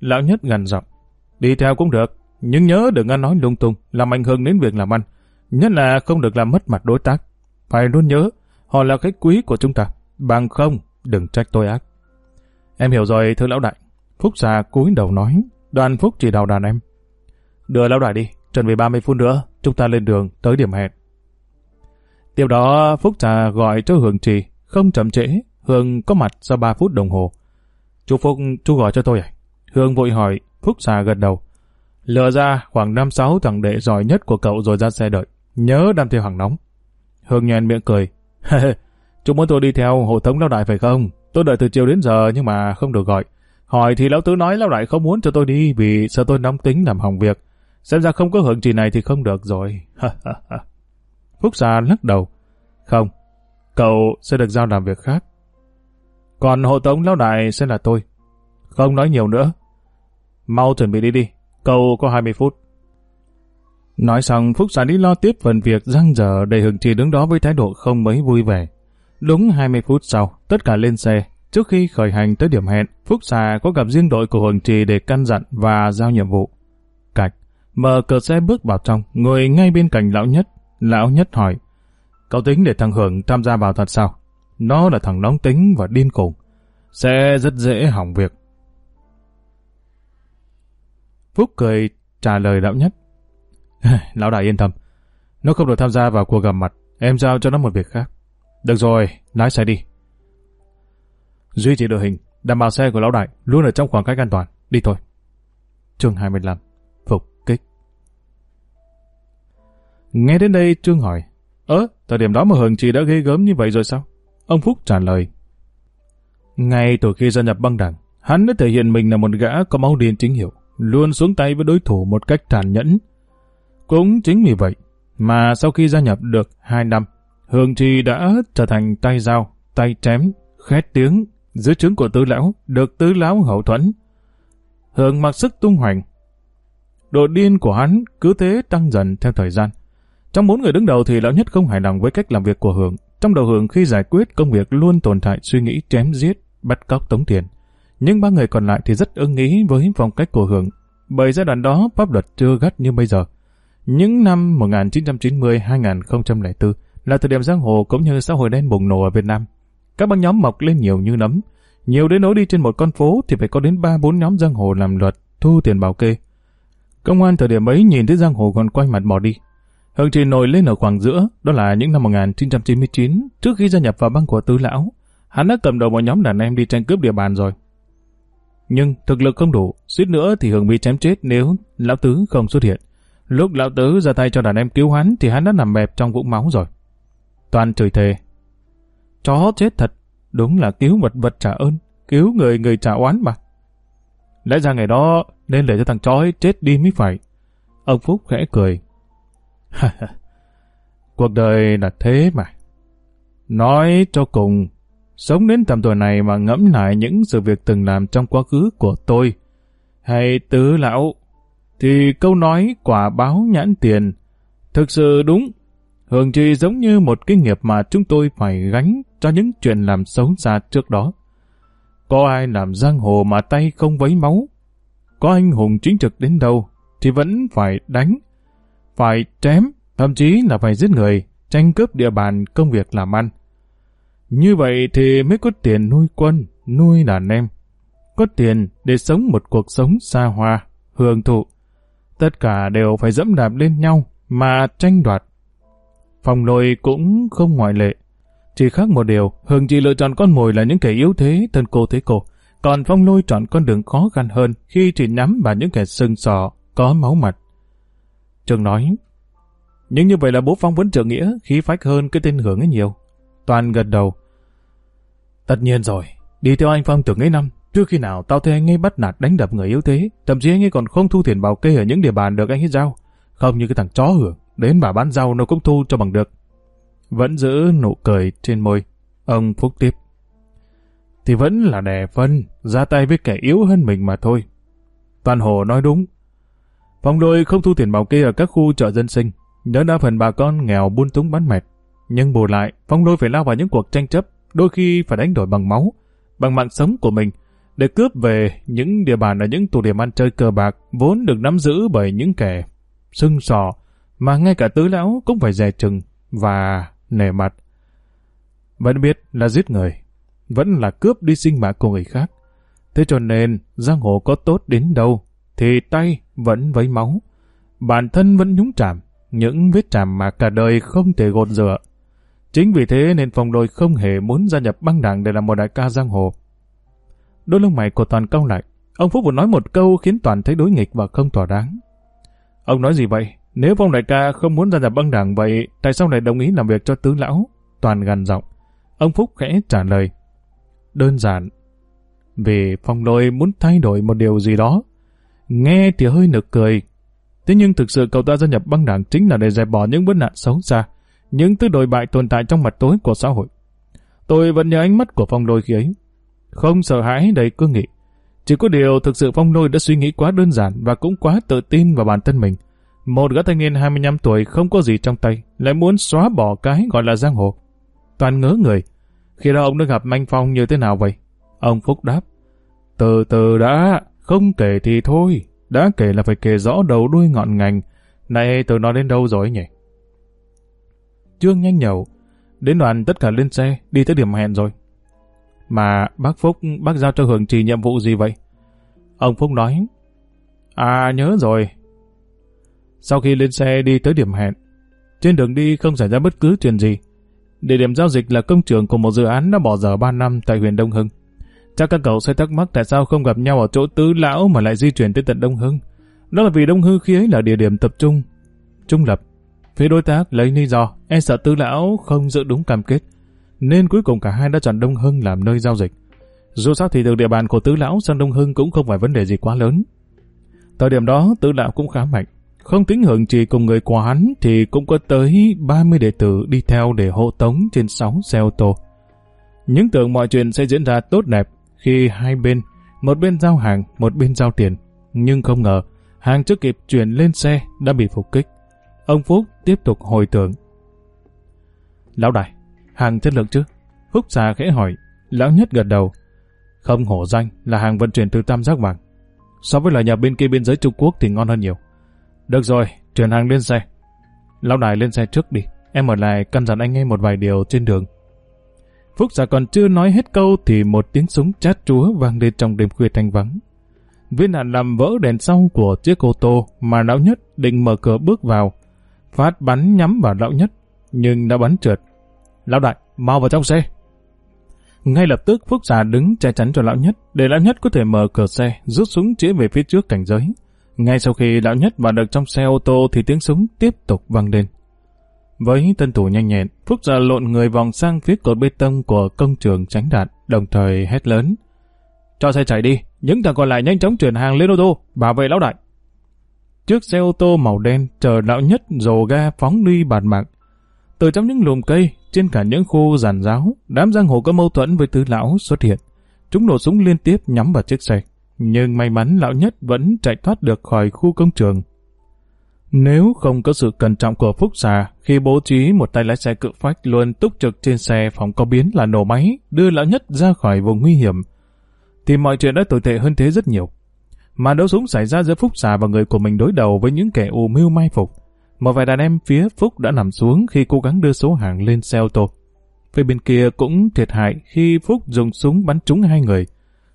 Lão nhất gằn giọng, đi theo cũng được, nhưng nhớ đừng ăn nói lung tung, làm ảnh hưởng đến việc làm ăn. Nhất là không được làm mất mặt đối tác. Phải luôn nhớ, họ là khách quý của chúng ta. Bằng không, đừng trách tôi ác. Em hiểu rồi, thưa lão đại. Phúc xà cúi đầu nói, đoàn Phúc chỉ đào đàn em. Đưa lão đại đi, chuẩn bị 30 phút nữa, chúng ta lên đường tới điểm hẹn. Tiếp đó, Phúc xà gọi cho Hường Trì, không chậm trễ, Hương có mặt sau 3 phút đồng hồ. Chú Phúc, chú gọi cho tôi à? Hương vội hỏi, Phúc xà gật đầu. Lừa ra khoảng 5-6 thằng đệ giỏi nhất của cậu rồi ra xe đợi. Nhớ đam theo hàng nóng. Hương nhoèn miệng cười. chúng muốn tôi đi theo hộ tống lão đại phải không? Tôi đợi từ chiều đến giờ nhưng mà không được gọi. Hỏi thì lão tứ nói lão đại không muốn cho tôi đi vì sợ tôi nóng tính làm hỏng việc. Xem ra không có hưởng trì này thì không được rồi. Phúc Sa lắc đầu. Không, cậu sẽ được giao làm việc khác. Còn hộ tống lão đại sẽ là tôi. Không nói nhiều nữa. Mau chuẩn bị đi đi, cậu có 20 phút. Nói xong, Phúc Sa đi lo tiếp phần việc răng dở để hưởng trì đứng đó với thái độ không mấy vui vẻ. Đúng 20 phút sau, tất cả lên xe. Trước khi khởi hành tới điểm hẹn, Phúc Sa có gặp riêng đội của Hường Trì để căn dặn và giao nhiệm vụ. Cạch, mở cửa xe bước vào trong, ngồi ngay bên cạnh lão nhất. Lão nhất hỏi, cậu tính để thằng Hưởng tham gia vào thật sao? Nó là thằng nóng tính và điên cuồng, Sẽ rất dễ hỏng việc. Phúc cười trả lời lão nhất. lão đại yên tâm. Nó không được tham gia vào cuộc gặp mặt. Em giao cho nó một việc khác. Được rồi, lái xe đi. Duy trì đội hình, đảm bảo xe của lão đại luôn ở trong khoảng cách an toàn. Đi thôi. Chương 25 Phục kích Nghe đến đây Trương hỏi Ơ, thời điểm đó mà Hường chị đã ghê gớm như vậy rồi sao? Ông Phúc trả lời Ngay từ khi gia nhập băng đảng, hắn đã thể hiện mình là một gã có máu điên chính hiệu, luôn xuống tay với đối thủ một cách tàn nhẫn. Cũng chính vì vậy, mà sau khi gia nhập được 2 năm, Hương Trì đã trở thành tay dao, tay chém, khét tiếng, dưới trướng của tứ lão, được tứ lão hậu thuẫn. Hương mặc sức tung hoành. Độ điên của hắn cứ thế tăng dần theo thời gian. Trong bốn người đứng đầu thì lão nhất không hài lòng với cách làm việc của Hương. Trong đầu Hương khi giải quyết công việc luôn tồn tại suy nghĩ chém giết, bắt cóc tống tiền. Nhưng ba người còn lại thì rất ưng ý với phong cách của hưởng. Bởi giai đoạn đó pháp luật chưa gắt như bây giờ. Những năm 1990-2004 là thời điểm giang hồ cũng như xã hội đen bùng nổ ở Việt Nam. Các băng nhóm mọc lên nhiều như nấm. Nhiều đến nỗi đi trên một con phố thì phải có đến 3-4 nhóm giang hồ làm luật, thu tiền bảo kê. Công an thời điểm ấy nhìn thấy giang hồ còn quay mặt bỏ đi. Hương chỉ nổi lên ở khoảng giữa, đó là những năm 1999, trước khi gia nhập vào băng của tứ lão. Hắn đã cầm đầu một nhóm đàn em đi tranh cướp địa bàn rồi. Nhưng thực lực không đủ, suýt nữa thì hường bị chém chết nếu lão tứ không xuất hiện. Lúc lão tứ ra tay cho đàn em cứu hắn thì hắn đã nằm bẹp trong vũng máu rồi. Toàn chửi thề. Chó chết thật, đúng là cứu vật vật trả ơn, cứu người người trả oán mà. Lẽ ra ngày đó nên để cho thằng chó ấy chết đi mới phải. Ông Phúc khẽ cười. Cuộc đời là thế mà. Nói cho cùng, sống đến tầm tuổi này mà ngẫm lại những sự việc từng làm trong quá khứ của tôi, hay tứ lão, thì câu nói quả báo nhãn tiền thực sự đúng Hưởng trì giống như một cái nghiệp mà chúng tôi phải gánh cho những chuyện làm xấu xa trước đó. Có ai làm giang hồ mà tay không vấy máu? Có anh hùng chính trực đến đâu thì vẫn phải đánh, phải chém, thậm chí là phải giết người, tranh cướp địa bàn công việc làm ăn. Như vậy thì mới có tiền nuôi quân, nuôi đàn em. Có tiền để sống một cuộc sống xa hoa, hưởng thụ. Tất cả đều phải dẫm đạp lên nhau mà tranh đoạt Phòng lôi cũng không ngoại lệ. Chỉ khác một điều, Hường chỉ lựa chọn con mồi là những kẻ yếu thế, thân cô thế cô. Còn phong lôi chọn con đường khó khăn hơn khi chỉ nhắm vào những kẻ sưng sò, có máu mặt. Trường nói, nhưng như vậy là bố Phong vẫn trợ nghĩa, khí phách hơn cái tên Hưởng ấy nhiều. Toàn gật đầu. Tất nhiên rồi, đi theo anh Phong tưởng ấy năm, trước khi nào tao thấy anh ấy bắt nạt đánh đập người yếu thế, thậm chí anh ấy còn không thu tiền bảo kê ở những địa bàn được anh ấy giao. Không như cái thằng chó Hưởng. Đến bà bán rau nó cũng thu cho bằng được. Vẫn giữ nụ cười trên môi. Ông Phúc tiếp. Thì vẫn là đè phân, ra tay với kẻ yếu hơn mình mà thôi. Toàn Hồ nói đúng. Phòng đôi không thu tiền bảo kê ở các khu chợ dân sinh, nhớ đa phần bà con nghèo buôn túng bán mệt. Nhưng bù lại, phong đôi phải lao vào những cuộc tranh chấp, đôi khi phải đánh đổi bằng máu, bằng mạng sống của mình, để cướp về những địa bàn ở những tụ điểm ăn chơi cờ bạc vốn được nắm giữ bởi những kẻ sưng sò, mà ngay cả tứ lão cũng phải dè chừng và nề mặt. Vẫn biết là giết người, vẫn là cướp đi sinh mạng của người khác. Thế cho nên, giang hồ có tốt đến đâu, thì tay vẫn vấy máu. Bản thân vẫn nhúng chạm, những vết chạm mà cả đời không thể gột rửa. Chính vì thế nên phòng đôi không hề muốn gia nhập băng đảng để làm một đại ca giang hồ. Đôi lông mày của Toàn cau lại, ông Phúc vừa nói một câu khiến Toàn thấy đối nghịch và không thỏa đáng. Ông nói gì vậy? Nếu phong đại ca không muốn gia nhập băng đảng vậy, tại sao lại đồng ý làm việc cho tứ lão? Toàn gằn giọng. Ông Phúc khẽ trả lời. Đơn giản. Vì phong lôi muốn thay đổi một điều gì đó. Nghe thì hơi nực cười. Thế nhưng thực sự cậu ta gia nhập băng đảng chính là để dẹp bỏ những vấn nạn xấu xa, những thứ đồi bại tồn tại trong mặt tối của xã hội. Tôi vẫn nhớ ánh mắt của phong lôi khi ấy. Không sợ hãi đầy cương nghị. Chỉ có điều thực sự phong lôi đã suy nghĩ quá đơn giản và cũng quá tự tin vào bản thân mình. Một gã thanh niên 25 tuổi không có gì trong tay, lại muốn xóa bỏ cái gọi là giang hồ. Toàn ngớ người. Khi đó ông đã gặp Manh Phong như thế nào vậy? Ông Phúc đáp. Từ từ đã, không kể thì thôi. Đã kể là phải kể rõ đầu đuôi ngọn ngành. Này từ nó đến đâu rồi nhỉ? Trương nhanh nhậu. Đến đoạn tất cả lên xe, đi tới điểm hẹn rồi. Mà bác Phúc, bác giao cho Hưởng trì nhiệm vụ gì vậy? Ông Phúc nói. À nhớ rồi. Sau khi lên xe đi tới điểm hẹn, trên đường đi không xảy ra bất cứ chuyện gì. Địa điểm giao dịch là công trường của một dự án đã bỏ dở 3 năm tại huyện Đông Hưng. Chắc các cậu sẽ thắc mắc tại sao không gặp nhau ở chỗ tứ lão mà lại di chuyển tới tận Đông Hưng. Đó là vì Đông Hưng khi ấy là địa điểm tập trung, trung lập. Phía đối tác lấy lý do e sợ tư lão không giữ đúng cam kết, nên cuối cùng cả hai đã chọn Đông Hưng làm nơi giao dịch. Dù sao thì từ địa bàn của tứ lão sang Đông Hưng cũng không phải vấn đề gì quá lớn. Thời điểm đó tứ lão cũng khá mạnh, không tính hưởng chỉ cùng người của hắn thì cũng có tới 30 đệ tử đi theo để hộ tống trên 6 xe ô tô. Những tưởng mọi chuyện sẽ diễn ra tốt đẹp khi hai bên, một bên giao hàng, một bên giao tiền. Nhưng không ngờ, hàng chưa kịp chuyển lên xe đã bị phục kích. Ông Phúc tiếp tục hồi tưởng. Lão đại, hàng chất lượng chứ? Phúc già khẽ hỏi, lão nhất gật đầu. Không hổ danh là hàng vận chuyển từ Tam Giác Vàng. So với là nhà bên kia biên giới Trung Quốc thì ngon hơn nhiều. Được rồi, chuyển hàng lên xe. Lão đại lên xe trước đi, em ở lại căn dặn anh nghe một vài điều trên đường. Phúc giả còn chưa nói hết câu thì một tiếng súng chát chúa vang lên trong đêm khuya thanh vắng. Viên đạn làm vỡ đèn sau của chiếc ô tô mà lão nhất định mở cửa bước vào. Phát bắn nhắm vào lão nhất, nhưng đã bắn trượt. Lão đại, mau vào trong xe. Ngay lập tức Phúc già đứng che chắn cho lão nhất, để lão nhất có thể mở cửa xe, rút súng chĩa về phía trước cảnh giới. Ngay sau khi lão nhất vào được trong xe ô tô thì tiếng súng tiếp tục vang lên. Với tân thủ nhanh nhẹn, Phúc già lộn người vòng sang phía cột bê tông của công trường tránh đạn, đồng thời hét lớn. Cho xe chạy đi, những thằng còn lại nhanh chóng chuyển hàng lên ô tô, bảo vệ lão đại. Trước xe ô tô màu đen chờ lão nhất dồ ga phóng đi bạt mạng. Từ trong những lùm cây, trên cả những khu giàn giáo, đám giang hồ có mâu thuẫn với tứ lão xuất hiện. Chúng nổ súng liên tiếp nhắm vào chiếc xe. Nhưng may mắn lão nhất vẫn chạy thoát được khỏi khu công trường nếu không có sự cẩn trọng của Phúc Xà khi bố trí một tay lái xe cự phách luôn túc trực trên xe phòng có biến là nổ máy, đưa lão nhất ra khỏi vùng nguy hiểm, thì mọi chuyện đã tồi tệ hơn thế rất nhiều. Mà đấu súng xảy ra giữa Phúc Xà và người của mình đối đầu với những kẻ ù mưu mai phục. Một vài đàn em phía Phúc đã nằm xuống khi cố gắng đưa số hàng lên xe ô tô. Phía bên kia cũng thiệt hại khi Phúc dùng súng bắn trúng hai người.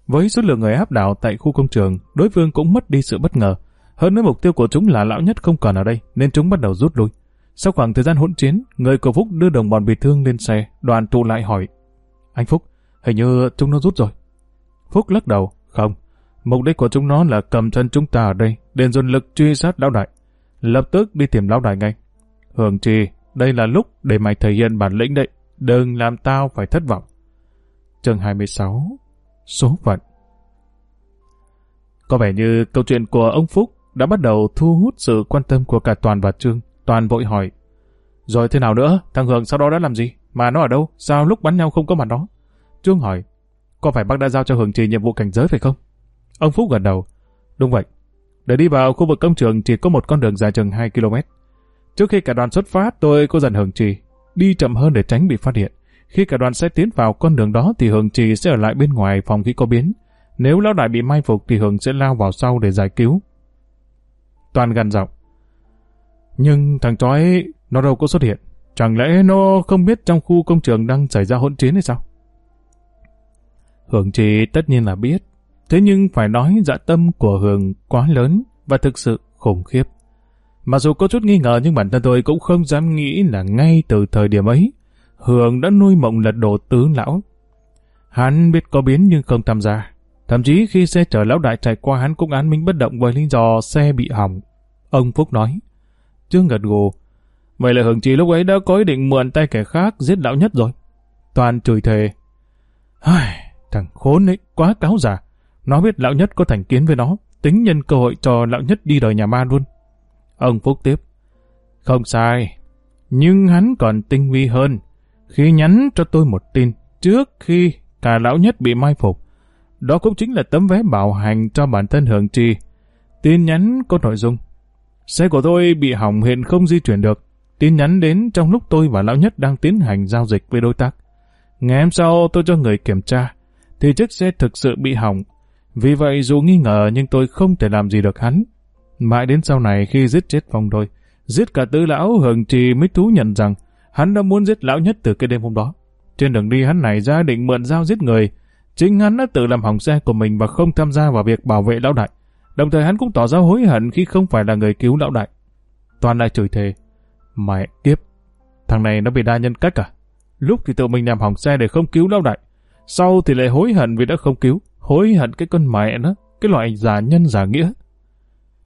Với số lượng người áp đảo tại khu công trường, đối phương cũng mất đi sự bất ngờ hơn nữa mục tiêu của chúng là lão nhất không còn ở đây, nên chúng bắt đầu rút lui. Sau khoảng thời gian hỗn chiến, người của Phúc đưa đồng bọn bị thương lên xe, đoàn tụ lại hỏi. Anh Phúc, hình như chúng nó rút rồi. Phúc lắc đầu, không. Mục đích của chúng nó là cầm chân chúng ta ở đây, để dồn lực truy sát lão đại. Lập tức đi tìm lão đại ngay. Hưởng trì, đây là lúc để mày thể hiện bản lĩnh đấy. Đừng làm tao phải thất vọng. Chương 26 Số phận Có vẻ như câu chuyện của ông Phúc đã bắt đầu thu hút sự quan tâm của cả Toàn và Trương. Toàn vội hỏi. Rồi thế nào nữa? Thằng Hường sau đó đã làm gì? Mà nó ở đâu? Sao lúc bắn nhau không có mặt đó? Trương hỏi. Có phải bác đã giao cho Hường trì nhiệm vụ cảnh giới phải không? Ông Phúc gật đầu. Đúng vậy. Để đi vào khu vực công trường chỉ có một con đường dài chừng 2 km. Trước khi cả đoàn xuất phát tôi có dần hưởng trì. Đi chậm hơn để tránh bị phát hiện. Khi cả đoàn sẽ tiến vào con đường đó thì Hường trì sẽ ở lại bên ngoài phòng khi có biến. Nếu lão đại bị mai phục thì Hường sẽ lao vào sau để giải cứu. Toàn gần giọng. Nhưng thằng chó ấy, nó đâu có xuất hiện. Chẳng lẽ nó không biết trong khu công trường đang xảy ra hỗn chiến hay sao? hưởng trì tất nhiên là biết. Thế nhưng phải nói dạ tâm của Hường quá lớn và thực sự khủng khiếp. Mặc dù có chút nghi ngờ nhưng bản thân tôi cũng không dám nghĩ là ngay từ thời điểm ấy, Hường đã nuôi mộng lật đổ tứ lão. Hắn biết có biến nhưng không tham gia. Thậm chí khi xe chở lão đại chạy qua hắn cũng án minh bất động với lý do xe bị hỏng. Ông Phúc nói. Trương gật gù. Vậy là hường chỉ lúc ấy đã có ý định mượn tay kẻ khác giết lão nhất rồi. Toàn chửi thề. Ai, thằng khốn ấy, quá cáo giả. Nó biết lão nhất có thành kiến với nó, tính nhân cơ hội cho lão nhất đi đời nhà ma luôn. Ông Phúc tiếp. Không sai, nhưng hắn còn tinh vi hơn. Khi nhắn cho tôi một tin, trước khi cả lão nhất bị mai phục, đó cũng chính là tấm vé bảo hành cho bản thân hưởng trì. Tin nhắn có nội dung. Xe của tôi bị hỏng hiện không di chuyển được. Tin nhắn đến trong lúc tôi và lão nhất đang tiến hành giao dịch với đối tác. Ngày hôm sau tôi cho người kiểm tra, thì chiếc xe thực sự bị hỏng. Vì vậy dù nghi ngờ nhưng tôi không thể làm gì được hắn. Mãi đến sau này khi giết chết phong đôi, giết cả tứ lão hưởng trì mới thú nhận rằng hắn đã muốn giết lão nhất từ cái đêm hôm đó. Trên đường đi hắn này ra định mượn dao giết người. Chính hắn đã tự làm hỏng xe của mình và không tham gia vào việc bảo vệ lão đại. Đồng thời hắn cũng tỏ ra hối hận khi không phải là người cứu lão đại. Toàn lại chửi thề. Mẹ kiếp, thằng này nó bị đa nhân cách à? Lúc thì tự mình làm hỏng xe để không cứu lão đại. Sau thì lại hối hận vì đã không cứu. Hối hận cái con mẹ nó, cái loại giả nhân giả nghĩa.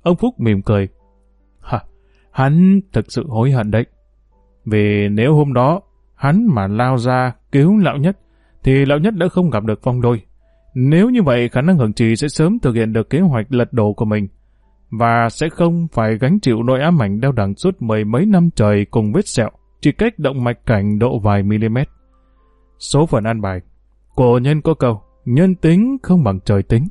Ông Phúc mỉm cười. Hả, hắn thực sự hối hận đấy. Vì nếu hôm đó hắn mà lao ra cứu lão nhất, thì lão nhất đã không gặp được phong đôi. Nếu như vậy, khả năng hưởng trì sẽ sớm thực hiện được kế hoạch lật đổ của mình, và sẽ không phải gánh chịu nỗi ám ảnh đau đẳng suốt mười mấy năm trời cùng vết sẹo, chỉ cách động mạch cảnh độ vài mm. Số phận an bài Cổ nhân có câu, nhân tính không bằng trời tính.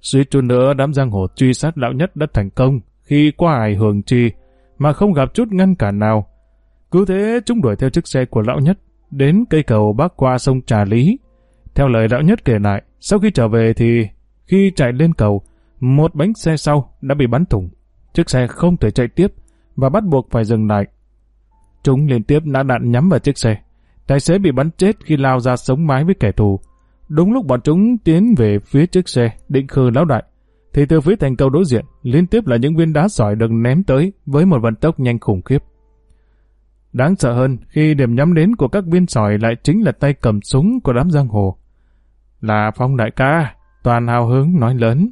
Suýt chút nữa đám giang hồ truy sát lão nhất đã thành công khi qua ải hưởng trì mà không gặp chút ngăn cản nào. Cứ thế chúng đuổi theo chiếc xe của lão nhất đến cây cầu bắc qua sông Trà Lý. Theo lời lão nhất kể lại, sau khi trở về thì khi chạy lên cầu, một bánh xe sau đã bị bắn thủng. Chiếc xe không thể chạy tiếp và bắt buộc phải dừng lại. Chúng liên tiếp nã đạn nhắm vào chiếc xe. Tài xế bị bắn chết khi lao ra sống mái với kẻ thù. Đúng lúc bọn chúng tiến về phía trước xe, định khư lão đại, thì từ phía thành cầu đối diện, liên tiếp là những viên đá sỏi được ném tới với một vận tốc nhanh khủng khiếp. Đáng sợ hơn khi điểm nhắm đến của các viên sỏi lại chính là tay cầm súng của đám giang hồ. Là Phong đại ca, toàn hào hứng nói lớn.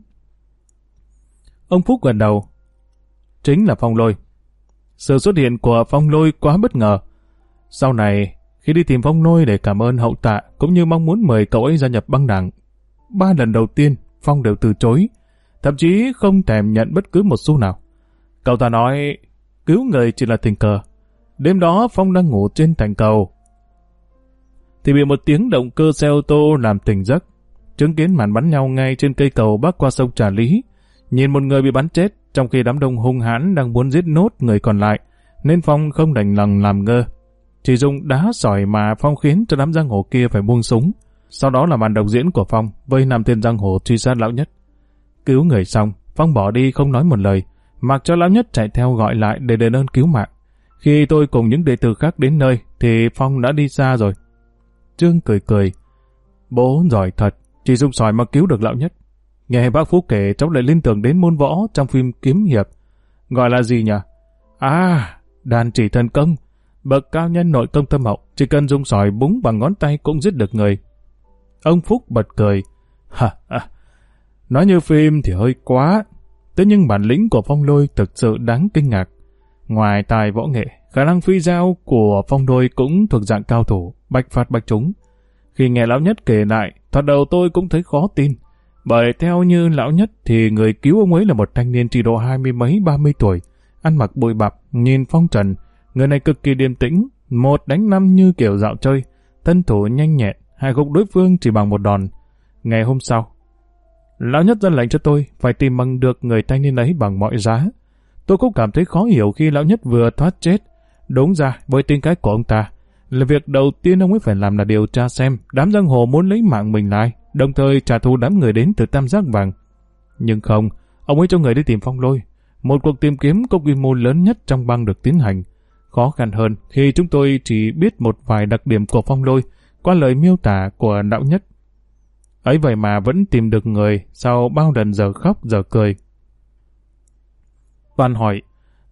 Ông Phúc gần đầu. Chính là Phong lôi. Sự xuất hiện của Phong lôi quá bất ngờ. Sau này, khi đi tìm Phong nôi để cảm ơn hậu tạ cũng như mong muốn mời cậu ấy gia nhập băng đảng, ba lần đầu tiên Phong đều từ chối, thậm chí không thèm nhận bất cứ một xu nào. Cậu ta nói, cứu người chỉ là tình cờ. Đêm đó Phong đang ngủ trên thành cầu. Thì bị một tiếng động cơ xe ô tô làm tỉnh giấc. Chứng kiến màn bắn nhau ngay trên cây cầu bắc qua sông Trà Lý. Nhìn một người bị bắn chết, trong khi đám đông hung hãn đang muốn giết nốt người còn lại, nên Phong không đành lòng làm ngơ. Chỉ dùng đá sỏi mà Phong khiến cho đám giang hồ kia phải buông súng. Sau đó là màn độc diễn của Phong với nam tên giang hồ truy sát lão nhất. Cứu người xong, Phong bỏ đi không nói một lời, mặc cho lão nhất chạy theo gọi lại để đền ơn cứu mạng. Khi tôi cùng những đệ tử khác đến nơi, thì Phong đã đi xa rồi. Trương cười cười. Bố giỏi thật, chỉ dùng sỏi mà cứu được lão nhất. Nghe bác Phú kể, cháu lại liên tưởng đến môn võ trong phim Kiếm Hiệp. Gọi là gì nhỉ? À, đàn chỉ thần công. Bậc cao nhân nội công tâm hậu, chỉ cần dùng sỏi búng bằng ngón tay cũng giết được người. Ông Phúc bật cười. Hả, à, nói như phim thì hơi quá. Thế nhưng bản lĩnh của phong lôi thực sự đáng kinh ngạc. Ngoài tài võ nghệ, khả năng phi giao của phong đôi cũng thuộc dạng cao thủ, bạch phạt bạch trúng. Khi nghe lão nhất kể lại, thật đầu tôi cũng thấy khó tin. Bởi theo như lão nhất thì người cứu ông ấy là một thanh niên chỉ độ hai mươi mấy ba mươi tuổi, ăn mặc bụi bặm, nhìn phong trần. Người này cực kỳ điềm tĩnh, một đánh năm như kiểu dạo chơi, thân thủ nhanh nhẹn, hai gục đối phương chỉ bằng một đòn. Ngày hôm sau, lão nhất ra lệnh cho tôi phải tìm bằng được người thanh niên ấy bằng mọi giá. Tôi cũng cảm thấy khó hiểu khi lão nhất vừa thoát chết. Đúng ra, với tính cách của ông ta, là việc đầu tiên ông ấy phải làm là điều tra xem đám giang hồ muốn lấy mạng mình lại, đồng thời trả thù đám người đến từ Tam Giác Vàng. Nhưng không, ông ấy cho người đi tìm phong lôi. Một cuộc tìm kiếm có quy mô lớn nhất trong băng được tiến hành. Khó khăn hơn khi chúng tôi chỉ biết một vài đặc điểm của phong lôi qua lời miêu tả của đạo nhất. Ấy vậy mà vẫn tìm được người sau bao lần giờ khóc giờ cười. Toàn hỏi,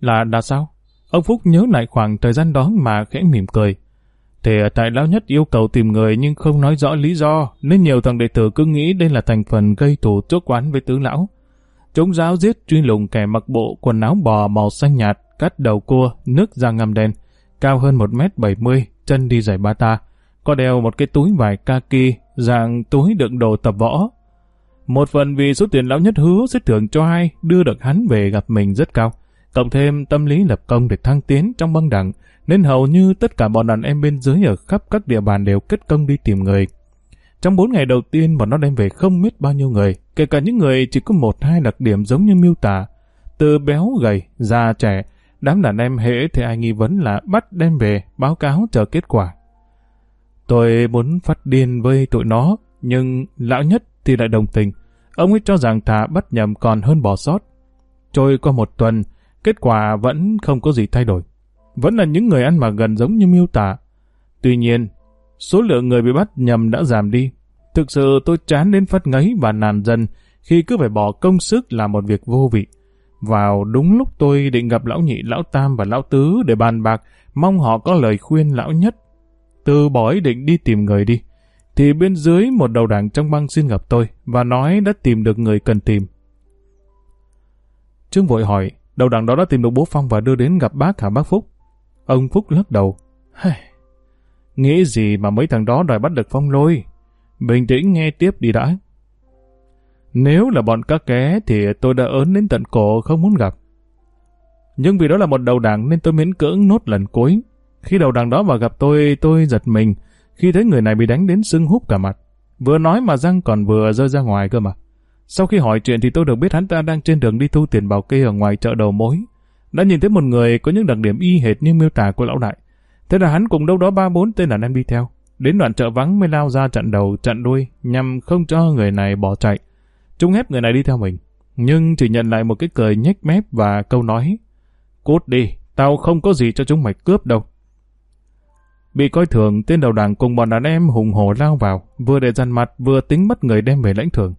là đã sao? Ông Phúc nhớ lại khoảng thời gian đó mà khẽ mỉm cười. Thì tại lão nhất yêu cầu tìm người nhưng không nói rõ lý do, nên nhiều thằng đệ tử cứ nghĩ đây là thành phần gây thù chốt quán với tứ lão. Chúng giáo giết truy lùng kẻ mặc bộ quần áo bò màu xanh nhạt, cắt đầu cua, nước da ngầm đen, cao hơn 1m70, chân đi giày bata, có đeo một cái túi vải kaki, dạng túi đựng đồ tập võ. Một phần vì số tiền lão nhất hứa sẽ thưởng cho ai đưa được hắn về gặp mình rất cao. cộng thêm tâm lý lập công để thăng tiến trong băng đảng, nên hầu như tất cả bọn đàn em bên dưới ở khắp các địa bàn đều kết công đi tìm người. Trong bốn ngày đầu tiên bọn nó đem về không biết bao nhiêu người, kể cả những người chỉ có một hai đặc điểm giống như miêu tả. Từ béo gầy, già trẻ, đám đàn em hễ thì ai nghi vấn là bắt đem về, báo cáo chờ kết quả. Tôi muốn phát điên với tụi nó, nhưng lão nhất thì lại đồng tình. Ông ấy cho rằng thả bắt nhầm còn hơn bỏ sót. Trôi qua một tuần, kết quả vẫn không có gì thay đổi. Vẫn là những người ăn mặc gần giống như miêu tả. Tuy nhiên, số lượng người bị bắt nhầm đã giảm đi. Thực sự tôi chán đến phát ngấy và nàn dần khi cứ phải bỏ công sức làm một việc vô vị. Vào đúng lúc tôi định gặp lão nhị, lão tam và lão tứ để bàn bạc, mong họ có lời khuyên lão nhất. Từ bỏ ý định đi tìm người đi, thì bên dưới một đầu đảng trong băng xin gặp tôi và nói đã tìm được người cần tìm. Trương vội hỏi, đầu đảng đó đã tìm được bố Phong và đưa đến gặp bác hả bác Phúc? Ông Phúc lắc đầu. Nghĩ gì mà mấy thằng đó đòi bắt được Phong lôi? Bình tĩnh nghe tiếp đi đã. Nếu là bọn các ké thì tôi đã ớn đến tận cổ không muốn gặp. Nhưng vì đó là một đầu đảng nên tôi miễn cưỡng nốt lần cuối. Khi đầu đảng đó vào gặp tôi, tôi giật mình khi thấy người này bị đánh đến sưng húp cả mặt. Vừa nói mà răng còn vừa rơi ra ngoài cơ mà. Sau khi hỏi chuyện thì tôi được biết hắn ta đang trên đường đi thu tiền bảo kê ở ngoài chợ đầu mối. Đã nhìn thấy một người có những đặc điểm y hệt như miêu tả của lão đại. Thế là hắn cùng đâu đó ba bốn tên đàn em đi theo. Đến đoạn chợ vắng mới lao ra chặn đầu, chặn đuôi, nhằm không cho người này bỏ chạy. Chúng ép người này đi theo mình, nhưng chỉ nhận lại một cái cười nhếch mép và câu nói. Cút đi, tao không có gì cho chúng mày cướp đâu. Bị coi thường, tên đầu đảng cùng bọn đàn em hùng hổ lao vào, vừa để dằn mặt vừa tính mất người đem về lãnh thưởng.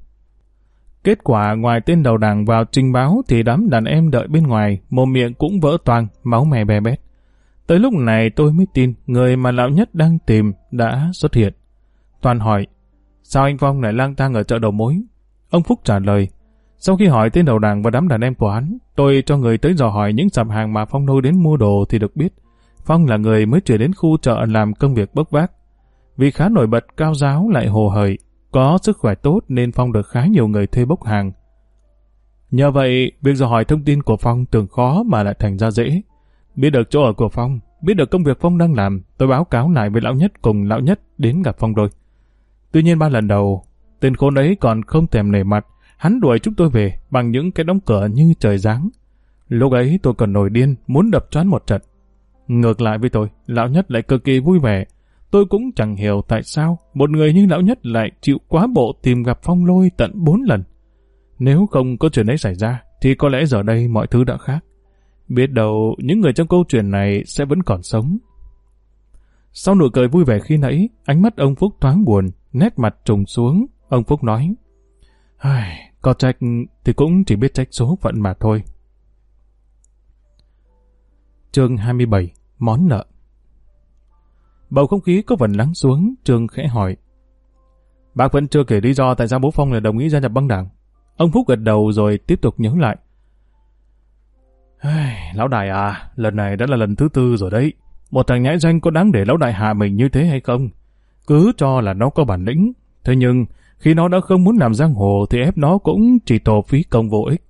Kết quả ngoài tên đầu đảng vào trình báo thì đám đàn em đợi bên ngoài, mồm miệng cũng vỡ toàn, máu mè bè bét. Tới lúc này tôi mới tin người mà lão nhất đang tìm đã xuất hiện. Toàn hỏi, sao anh Phong lại lang thang ở chợ đầu mối? Ông Phúc trả lời, sau khi hỏi tên đầu đảng và đám đàn em của hắn, tôi cho người tới dò hỏi những sạp hàng mà Phong nuôi đến mua đồ thì được biết. Phong là người mới chuyển đến khu chợ làm công việc bốc vác. Vì khá nổi bật, cao giáo lại hồ hởi, có sức khỏe tốt nên Phong được khá nhiều người thuê bốc hàng. Nhờ vậy, việc dò hỏi thông tin của Phong tưởng khó mà lại thành ra dễ. Biết được chỗ ở của Phong, biết được công việc Phong đang làm, tôi báo cáo lại với lão nhất cùng lão nhất đến gặp Phong rồi. Tuy nhiên ba lần đầu, tên khốn ấy còn không thèm nể mặt, hắn đuổi chúng tôi về bằng những cái đóng cửa như trời giáng. Lúc ấy tôi còn nổi điên, muốn đập choán một trận. Ngược lại với tôi, lão nhất lại cực kỳ vui vẻ. Tôi cũng chẳng hiểu tại sao một người như lão nhất lại chịu quá bộ tìm gặp Phong lôi tận bốn lần. Nếu không có chuyện ấy xảy ra, thì có lẽ giờ đây mọi thứ đã khác. Biết đâu những người trong câu chuyện này sẽ vẫn còn sống. Sau nụ cười vui vẻ khi nãy, ánh mắt ông Phúc thoáng buồn, nét mặt trùng xuống. Ông Phúc nói, Ai, có trách thì cũng chỉ biết trách số phận mà thôi. Chương 27 Món nợ Bầu không khí có phần lắng xuống, Trương khẽ hỏi. Bác vẫn chưa kể lý do tại sao bố Phong lại đồng ý gia nhập băng đảng. Ông Phúc gật đầu rồi tiếp tục nhớ lại. Lão đại à, lần này đã là lần thứ tư rồi đấy. Một thằng nhãi danh có đáng để lão đại hạ mình như thế hay không? Cứ cho là nó có bản lĩnh. Thế nhưng, khi nó đã không muốn làm giang hồ thì ép nó cũng chỉ tổ phí công vô ích.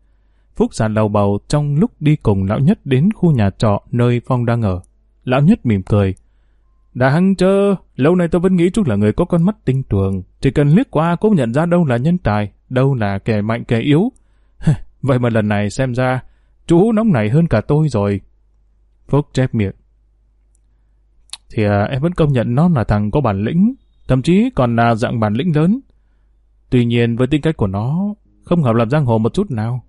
Phúc giàn đầu bầu trong lúc đi cùng lão nhất đến khu nhà trọ nơi Phong đang ở. Lão nhất mỉm cười. Đã hăng chơ, lâu nay tôi vẫn nghĩ chú là người có con mắt tinh tường. Chỉ cần liếc qua cũng nhận ra đâu là nhân tài, đâu là kẻ mạnh kẻ yếu. Vậy mà lần này xem ra, chú nóng nảy hơn cả tôi rồi. Phúc chép miệng. Thì à, em vẫn công nhận nó là thằng có bản lĩnh, thậm chí còn là dạng bản lĩnh lớn. Tuy nhiên với tính cách của nó, không hợp làm giang hồ một chút nào.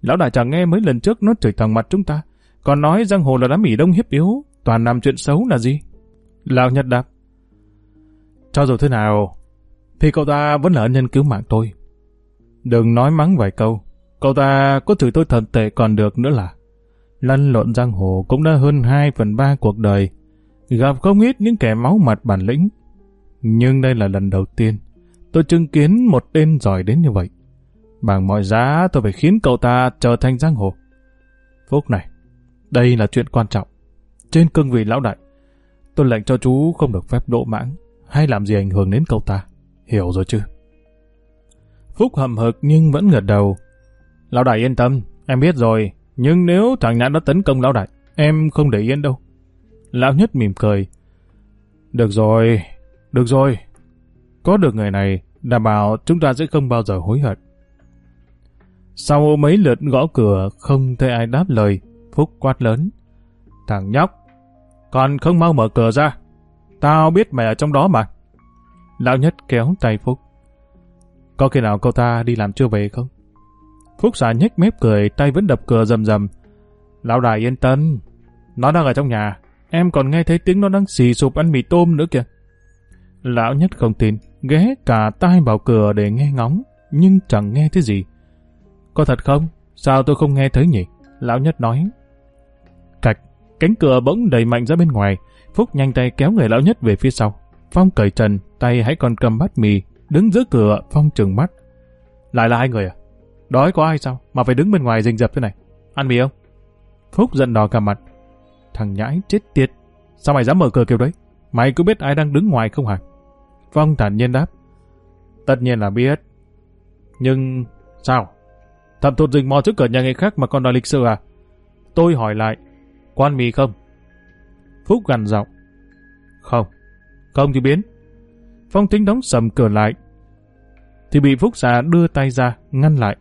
Lão đại chẳng nghe mấy lần trước nó chửi thằng mặt chúng ta, còn nói giang hồ là đám mỉ đông hiếp yếu, toàn làm chuyện xấu là gì? Lão Nhật đáp. Cho dù thế nào, thì cậu ta vẫn là ân nhân cứu mạng tôi. Đừng nói mắng vài câu, cậu ta có chửi tôi thần tệ còn được nữa là. Lăn lộn giang hồ cũng đã hơn 2 phần 3 cuộc đời, gặp không ít những kẻ máu mặt bản lĩnh. Nhưng đây là lần đầu tiên tôi chứng kiến một tên giỏi đến như vậy. Bằng mọi giá tôi phải khiến cậu ta trở thành giang hồ. Phúc này, đây là chuyện quan trọng. Trên cương vị lão đại, tôi lệnh cho chú không được phép đỗ mãng hay làm gì ảnh hưởng đến cậu ta. Hiểu rồi chứ? Phúc hầm hực nhưng vẫn gật đầu. Lão đại yên tâm, em biết rồi. Nhưng nếu thằng nhãn nó tấn công lão đại, em không để yên đâu. Lão nhất mỉm cười. Được rồi, được rồi. Có được người này, đảm bảo chúng ta sẽ không bao giờ hối hận. Sau mấy lượt gõ cửa, không thấy ai đáp lời, Phúc quát lớn. Thằng nhóc, còn không mau mở cửa ra. Tao biết mày ở trong đó mà. Lão nhất kéo tay Phúc. Có khi nào cậu ta đi làm chưa về không? Phúc xả nhếch mép cười, tay vẫn đập cửa rầm rầm. Lão đại yên tâm, nó đang ở trong nhà. Em còn nghe thấy tiếng nó đang xì sụp ăn mì tôm nữa kìa. Lão nhất không tin, ghé cả tai vào cửa để nghe ngóng, nhưng chẳng nghe thấy gì. Có thật không? Sao tôi không nghe thấy nhỉ? Lão nhất nói. Cạch, cánh cửa bỗng đẩy mạnh ra bên ngoài. Phúc nhanh tay kéo người lão nhất về phía sau. Phong cởi trần, tay hãy còn cầm bát mì, đứng giữa cửa, Phong trừng mắt. Lại là hai người à? Đói có ai sao? Mà phải đứng bên ngoài rình rập thế này. Ăn mì không? Phúc giận đỏ cả mặt. Thằng nhãi chết tiệt. Sao mày dám mở cửa kiểu đấy? Mày cứ biết ai đang đứng ngoài không hả? Phong thản nhiên đáp. Tất nhiên là biết. Nhưng... sao? Thầm thụt rình mò trước cửa nhà người khác mà còn đòi lịch sự à? Tôi hỏi lại. Quan mì không? Phúc gằn giọng. Không. Không thì biến. Phong tính đóng sầm cửa lại. Thì bị Phúc già đưa tay ra, ngăn lại.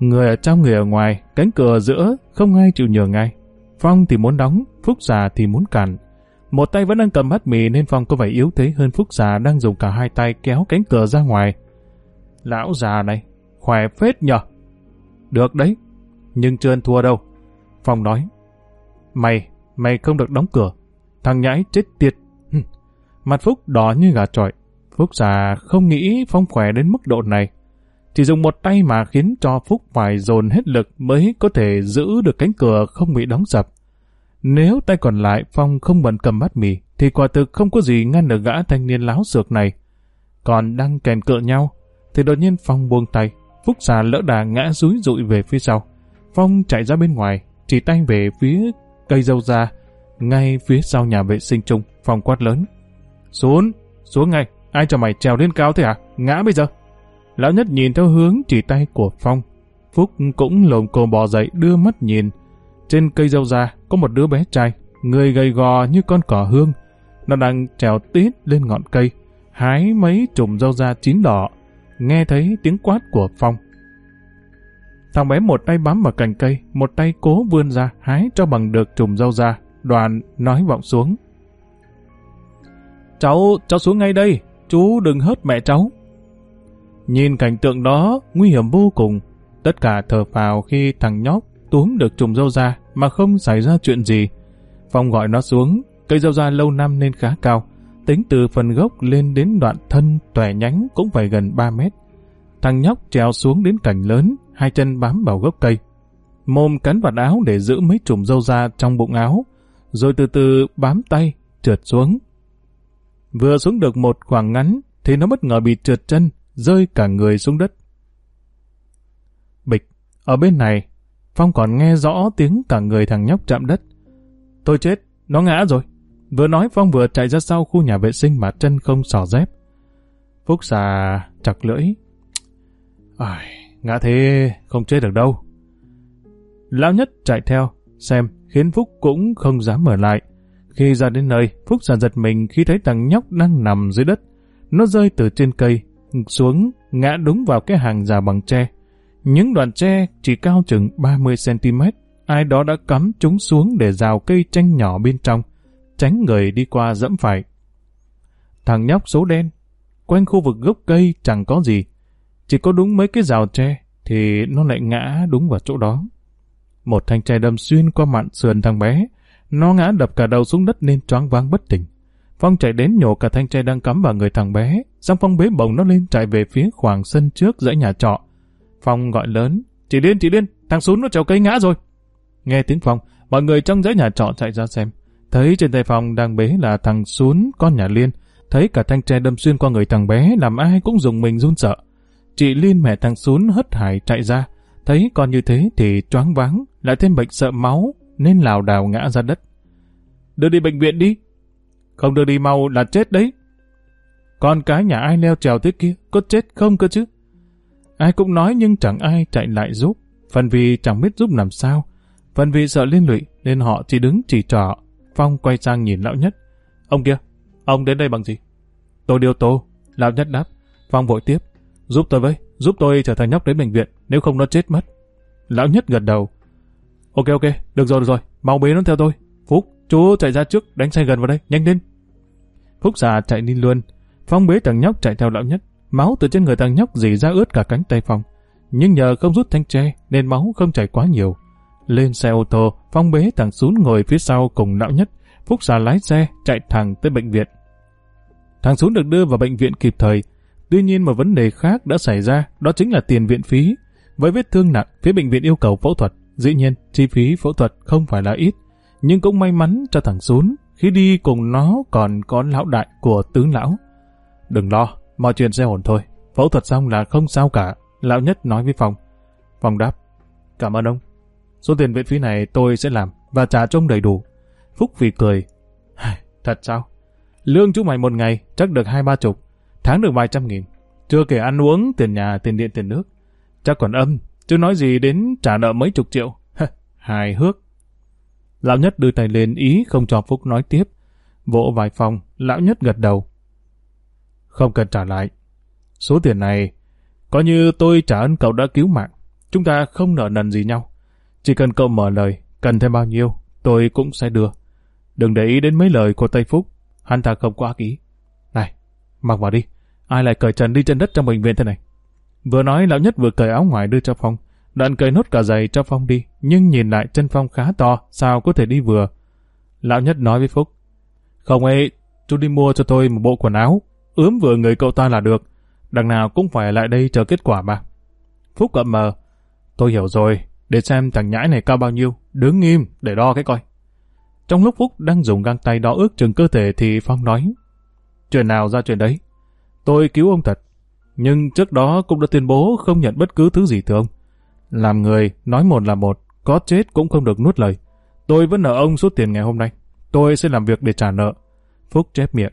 Người ở trong người ở ngoài, cánh cửa giữa, không ai chịu nhường ngay. Phong thì muốn đóng, Phúc già thì muốn cản. Một tay vẫn đang cầm bát mì nên Phong có vẻ yếu thế hơn Phúc già đang dùng cả hai tay kéo cánh cửa ra ngoài. Lão già này, khỏe phết nhờ. Được đấy, nhưng chưa ăn thua đâu. Phong nói, mày, mày không được đóng cửa. Thằng nhãi chết tiệt. Mặt Phúc đỏ như gà trọi. Phúc già không nghĩ Phong khỏe đến mức độ này. Chỉ dùng một tay mà khiến cho Phúc phải dồn hết lực mới có thể giữ được cánh cửa không bị đóng sập. Nếu tay còn lại Phong không bận cầm bát mì, thì quả thực không có gì ngăn được gã thanh niên láo xược này. Còn đang kèn cựa nhau, thì đột nhiên Phong buông tay, Phúc xà lỡ đà ngã rúi rụi về phía sau. Phong chạy ra bên ngoài, chỉ tay về phía cây dâu ra, ngay phía sau nhà vệ sinh chung, Phong quát lớn. Xuống, xuống ngay, ai cho mày trèo lên cao thế à? Ngã bây giờ. Lão nhất nhìn theo hướng chỉ tay của Phong. Phúc cũng lồm cồm bò dậy đưa mắt nhìn. Trên cây dâu ra có một đứa bé trai, người gầy gò như con cỏ hương. Nó đang trèo tít lên ngọn cây, hái mấy chùm dâu da chín đỏ. Nghe thấy tiếng quát của Phong. Thằng bé một tay bám vào cành cây, một tay cố vươn ra hái cho bằng được chùm dâu da. Đoàn nói vọng xuống. Cháu, cháu xuống ngay đây, chú đừng hớt mẹ cháu. Nhìn cảnh tượng đó, nguy hiểm vô cùng. Tất cả thở phào khi thằng nhóc túm được trùm dâu ra mà không xảy ra chuyện gì. Phong gọi nó xuống, cây dâu da lâu năm nên khá cao. Tính từ phần gốc lên đến đoạn thân tòe nhánh cũng phải gần 3 mét. Thằng nhóc trèo xuống đến cành lớn, hai chân bám vào gốc cây. Mồm cắn vào áo để giữ mấy trùm dâu da trong bụng áo, rồi từ từ bám tay, trượt xuống. Vừa xuống được một khoảng ngắn, thì nó bất ngờ bị trượt chân, rơi cả người xuống đất. Bịch, ở bên này, Phong còn nghe rõ tiếng cả người thằng nhóc chạm đất. Tôi chết, nó ngã rồi. Vừa nói Phong vừa chạy ra sau khu nhà vệ sinh mà chân không sò dép. Phúc xà chặt lưỡi. Ai, ngã thế không chết được đâu. Lão nhất chạy theo, xem, khiến Phúc cũng không dám mở lại. Khi ra đến nơi, Phúc xà giật mình khi thấy thằng nhóc đang nằm dưới đất. Nó rơi từ trên cây, xuống, ngã đúng vào cái hàng rào bằng tre. Những đoạn tre chỉ cao chừng 30cm, ai đó đã cắm chúng xuống để rào cây chanh nhỏ bên trong, tránh người đi qua dẫm phải. Thằng nhóc số đen, quanh khu vực gốc cây chẳng có gì, chỉ có đúng mấy cái rào tre thì nó lại ngã đúng vào chỗ đó. Một thanh tre đâm xuyên qua mạn sườn thằng bé, nó ngã đập cả đầu xuống đất nên choáng váng bất tỉnh. Phong chạy đến nhổ cả thanh tre đang cắm vào người thằng bé, xong Phong bế bồng nó lên chạy về phía khoảng sân trước dãy nhà trọ. Phong gọi lớn, chị Liên, chị Liên, thằng Sún nó trèo cây ngã rồi. Nghe tiếng Phong, mọi người trong dãy nhà trọ chạy ra xem. Thấy trên tay Phong đang bế là thằng Sún, con nhà Liên. Thấy cả thanh tre đâm xuyên qua người thằng bé làm ai cũng dùng mình run sợ. Chị Liên mẹ thằng Sún hất hải chạy ra. Thấy con như thế thì choáng váng, lại thêm bệnh sợ máu nên lảo đảo ngã ra đất. Đưa đi bệnh viện đi, không đưa đi mau là chết đấy. Con cái nhà ai leo trèo thế kia, có chết không cơ chứ? Ai cũng nói nhưng chẳng ai chạy lại giúp. Phần vì chẳng biết giúp làm sao, phần vì sợ liên lụy nên họ chỉ đứng chỉ trỏ. Phong quay sang nhìn lão nhất. Ông kia, ông đến đây bằng gì? Tôi điều tô. Lão nhất đáp. Phong vội tiếp. Giúp tôi với, giúp tôi trở thành nhóc đến bệnh viện, nếu không nó chết mất. Lão nhất gật đầu. Ok ok, được rồi được rồi, mau bế nó theo tôi. Phúc, chú chạy ra trước, đánh xe gần vào đây, nhanh lên. Phúc già chạy đi luôn. Phong bế thằng nhóc chạy theo lão nhất. Máu từ trên người thằng nhóc dì ra ướt cả cánh tay Phong. Nhưng nhờ không rút thanh tre nên máu không chảy quá nhiều. Lên xe ô tô, Phong bế thằng xuống ngồi phía sau cùng lão nhất. Phúc xà lái xe chạy thẳng tới bệnh viện. Thằng xuống được đưa vào bệnh viện kịp thời. Tuy nhiên một vấn đề khác đã xảy ra, đó chính là tiền viện phí. Với vết thương nặng, phía bệnh viện yêu cầu phẫu thuật. Dĩ nhiên, chi phí phẫu thuật không phải là ít. Nhưng cũng may mắn cho thằng xuống, khi đi cùng nó còn có lão đại của tướng lão. Đừng lo, mọi chuyện sẽ ổn thôi. Phẫu thuật xong là không sao cả. Lão nhất nói với Phong. Phong đáp. Cảm ơn ông. Số tiền viện phí này tôi sẽ làm và trả trông đầy đủ. Phúc vì cười. Thật sao? Lương chú mày một ngày chắc được hai ba chục, tháng được vài trăm nghìn. Chưa kể ăn uống, tiền nhà, tiền điện, tiền nước. Chắc còn âm, chứ nói gì đến trả nợ mấy chục triệu. Hài hước. Lão nhất đưa tay lên ý không cho Phúc nói tiếp. Vỗ vài phòng, lão nhất gật đầu. Không cần trả lại. Số tiền này, coi như tôi trả ơn cậu đã cứu mạng. Chúng ta không nợ nần gì nhau. Chỉ cần cậu mở lời, cần thêm bao nhiêu, tôi cũng sẽ đưa. Đừng để ý đến mấy lời của Tây Phúc, hắn ta không có ác ý. Này, mặc vào đi, ai lại cởi trần đi trên đất trong bệnh viện thế này? Vừa nói lão nhất vừa cởi áo ngoài đưa cho Phong, đoạn cởi nốt cả giày cho Phong đi, nhưng nhìn lại chân Phong khá to, sao có thể đi vừa. Lão nhất nói với Phúc, không ấy, chú đi mua cho tôi một bộ quần áo, ướm vừa người cậu ta là được, đằng nào cũng phải lại đây chờ kết quả mà. Phúc cậm mờ, tôi hiểu rồi, để xem thằng nhãi này cao bao nhiêu, đứng nghiêm để đo cái coi. Trong lúc Phúc đang dùng găng tay đo ước chừng cơ thể thì Phong nói, chuyện nào ra chuyện đấy. Tôi cứu ông thật, nhưng trước đó cũng đã tuyên bố không nhận bất cứ thứ gì từ ông. Làm người, nói một là một, có chết cũng không được nuốt lời. Tôi vẫn nợ ông số tiền ngày hôm nay. Tôi sẽ làm việc để trả nợ. Phúc chép miệng.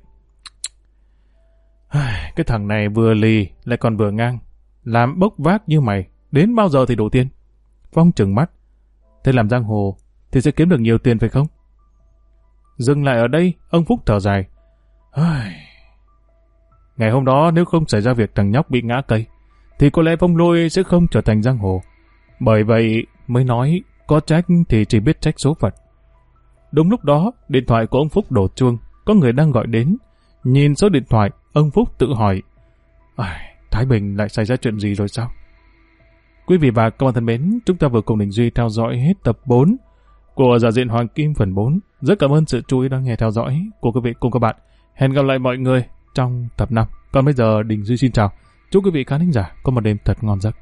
Cái thằng này vừa lì, lại còn vừa ngang. Làm bốc vác như mày, đến bao giờ thì đủ tiền? Phong trừng mắt. Thế làm giang hồ, thì sẽ kiếm được nhiều tiền phải không? Dừng lại ở đây, ông Phúc thở dài. Ngày hôm đó nếu không xảy ra việc thằng nhóc bị ngã cây, thì có lẽ phong lôi sẽ không trở thành giang hồ. Bởi vậy mới nói có trách thì chỉ biết trách số phận. Đúng lúc đó, điện thoại của ông Phúc đổ chuông, có người đang gọi đến. Nhìn số điện thoại, ông Phúc tự hỏi, Thái Bình lại xảy ra chuyện gì rồi sao? Quý vị và các bạn thân mến, chúng ta vừa cùng Đình Duy theo dõi hết tập 4 của Giả diện Hoàng Kim phần 4. Rất cảm ơn sự chú ý đang nghe theo dõi của quý vị cùng các bạn. Hẹn gặp lại mọi người trong tập 5. Còn bây giờ Đình Duy xin chào. Chúc quý vị khán thính giả có một đêm thật ngon giấc.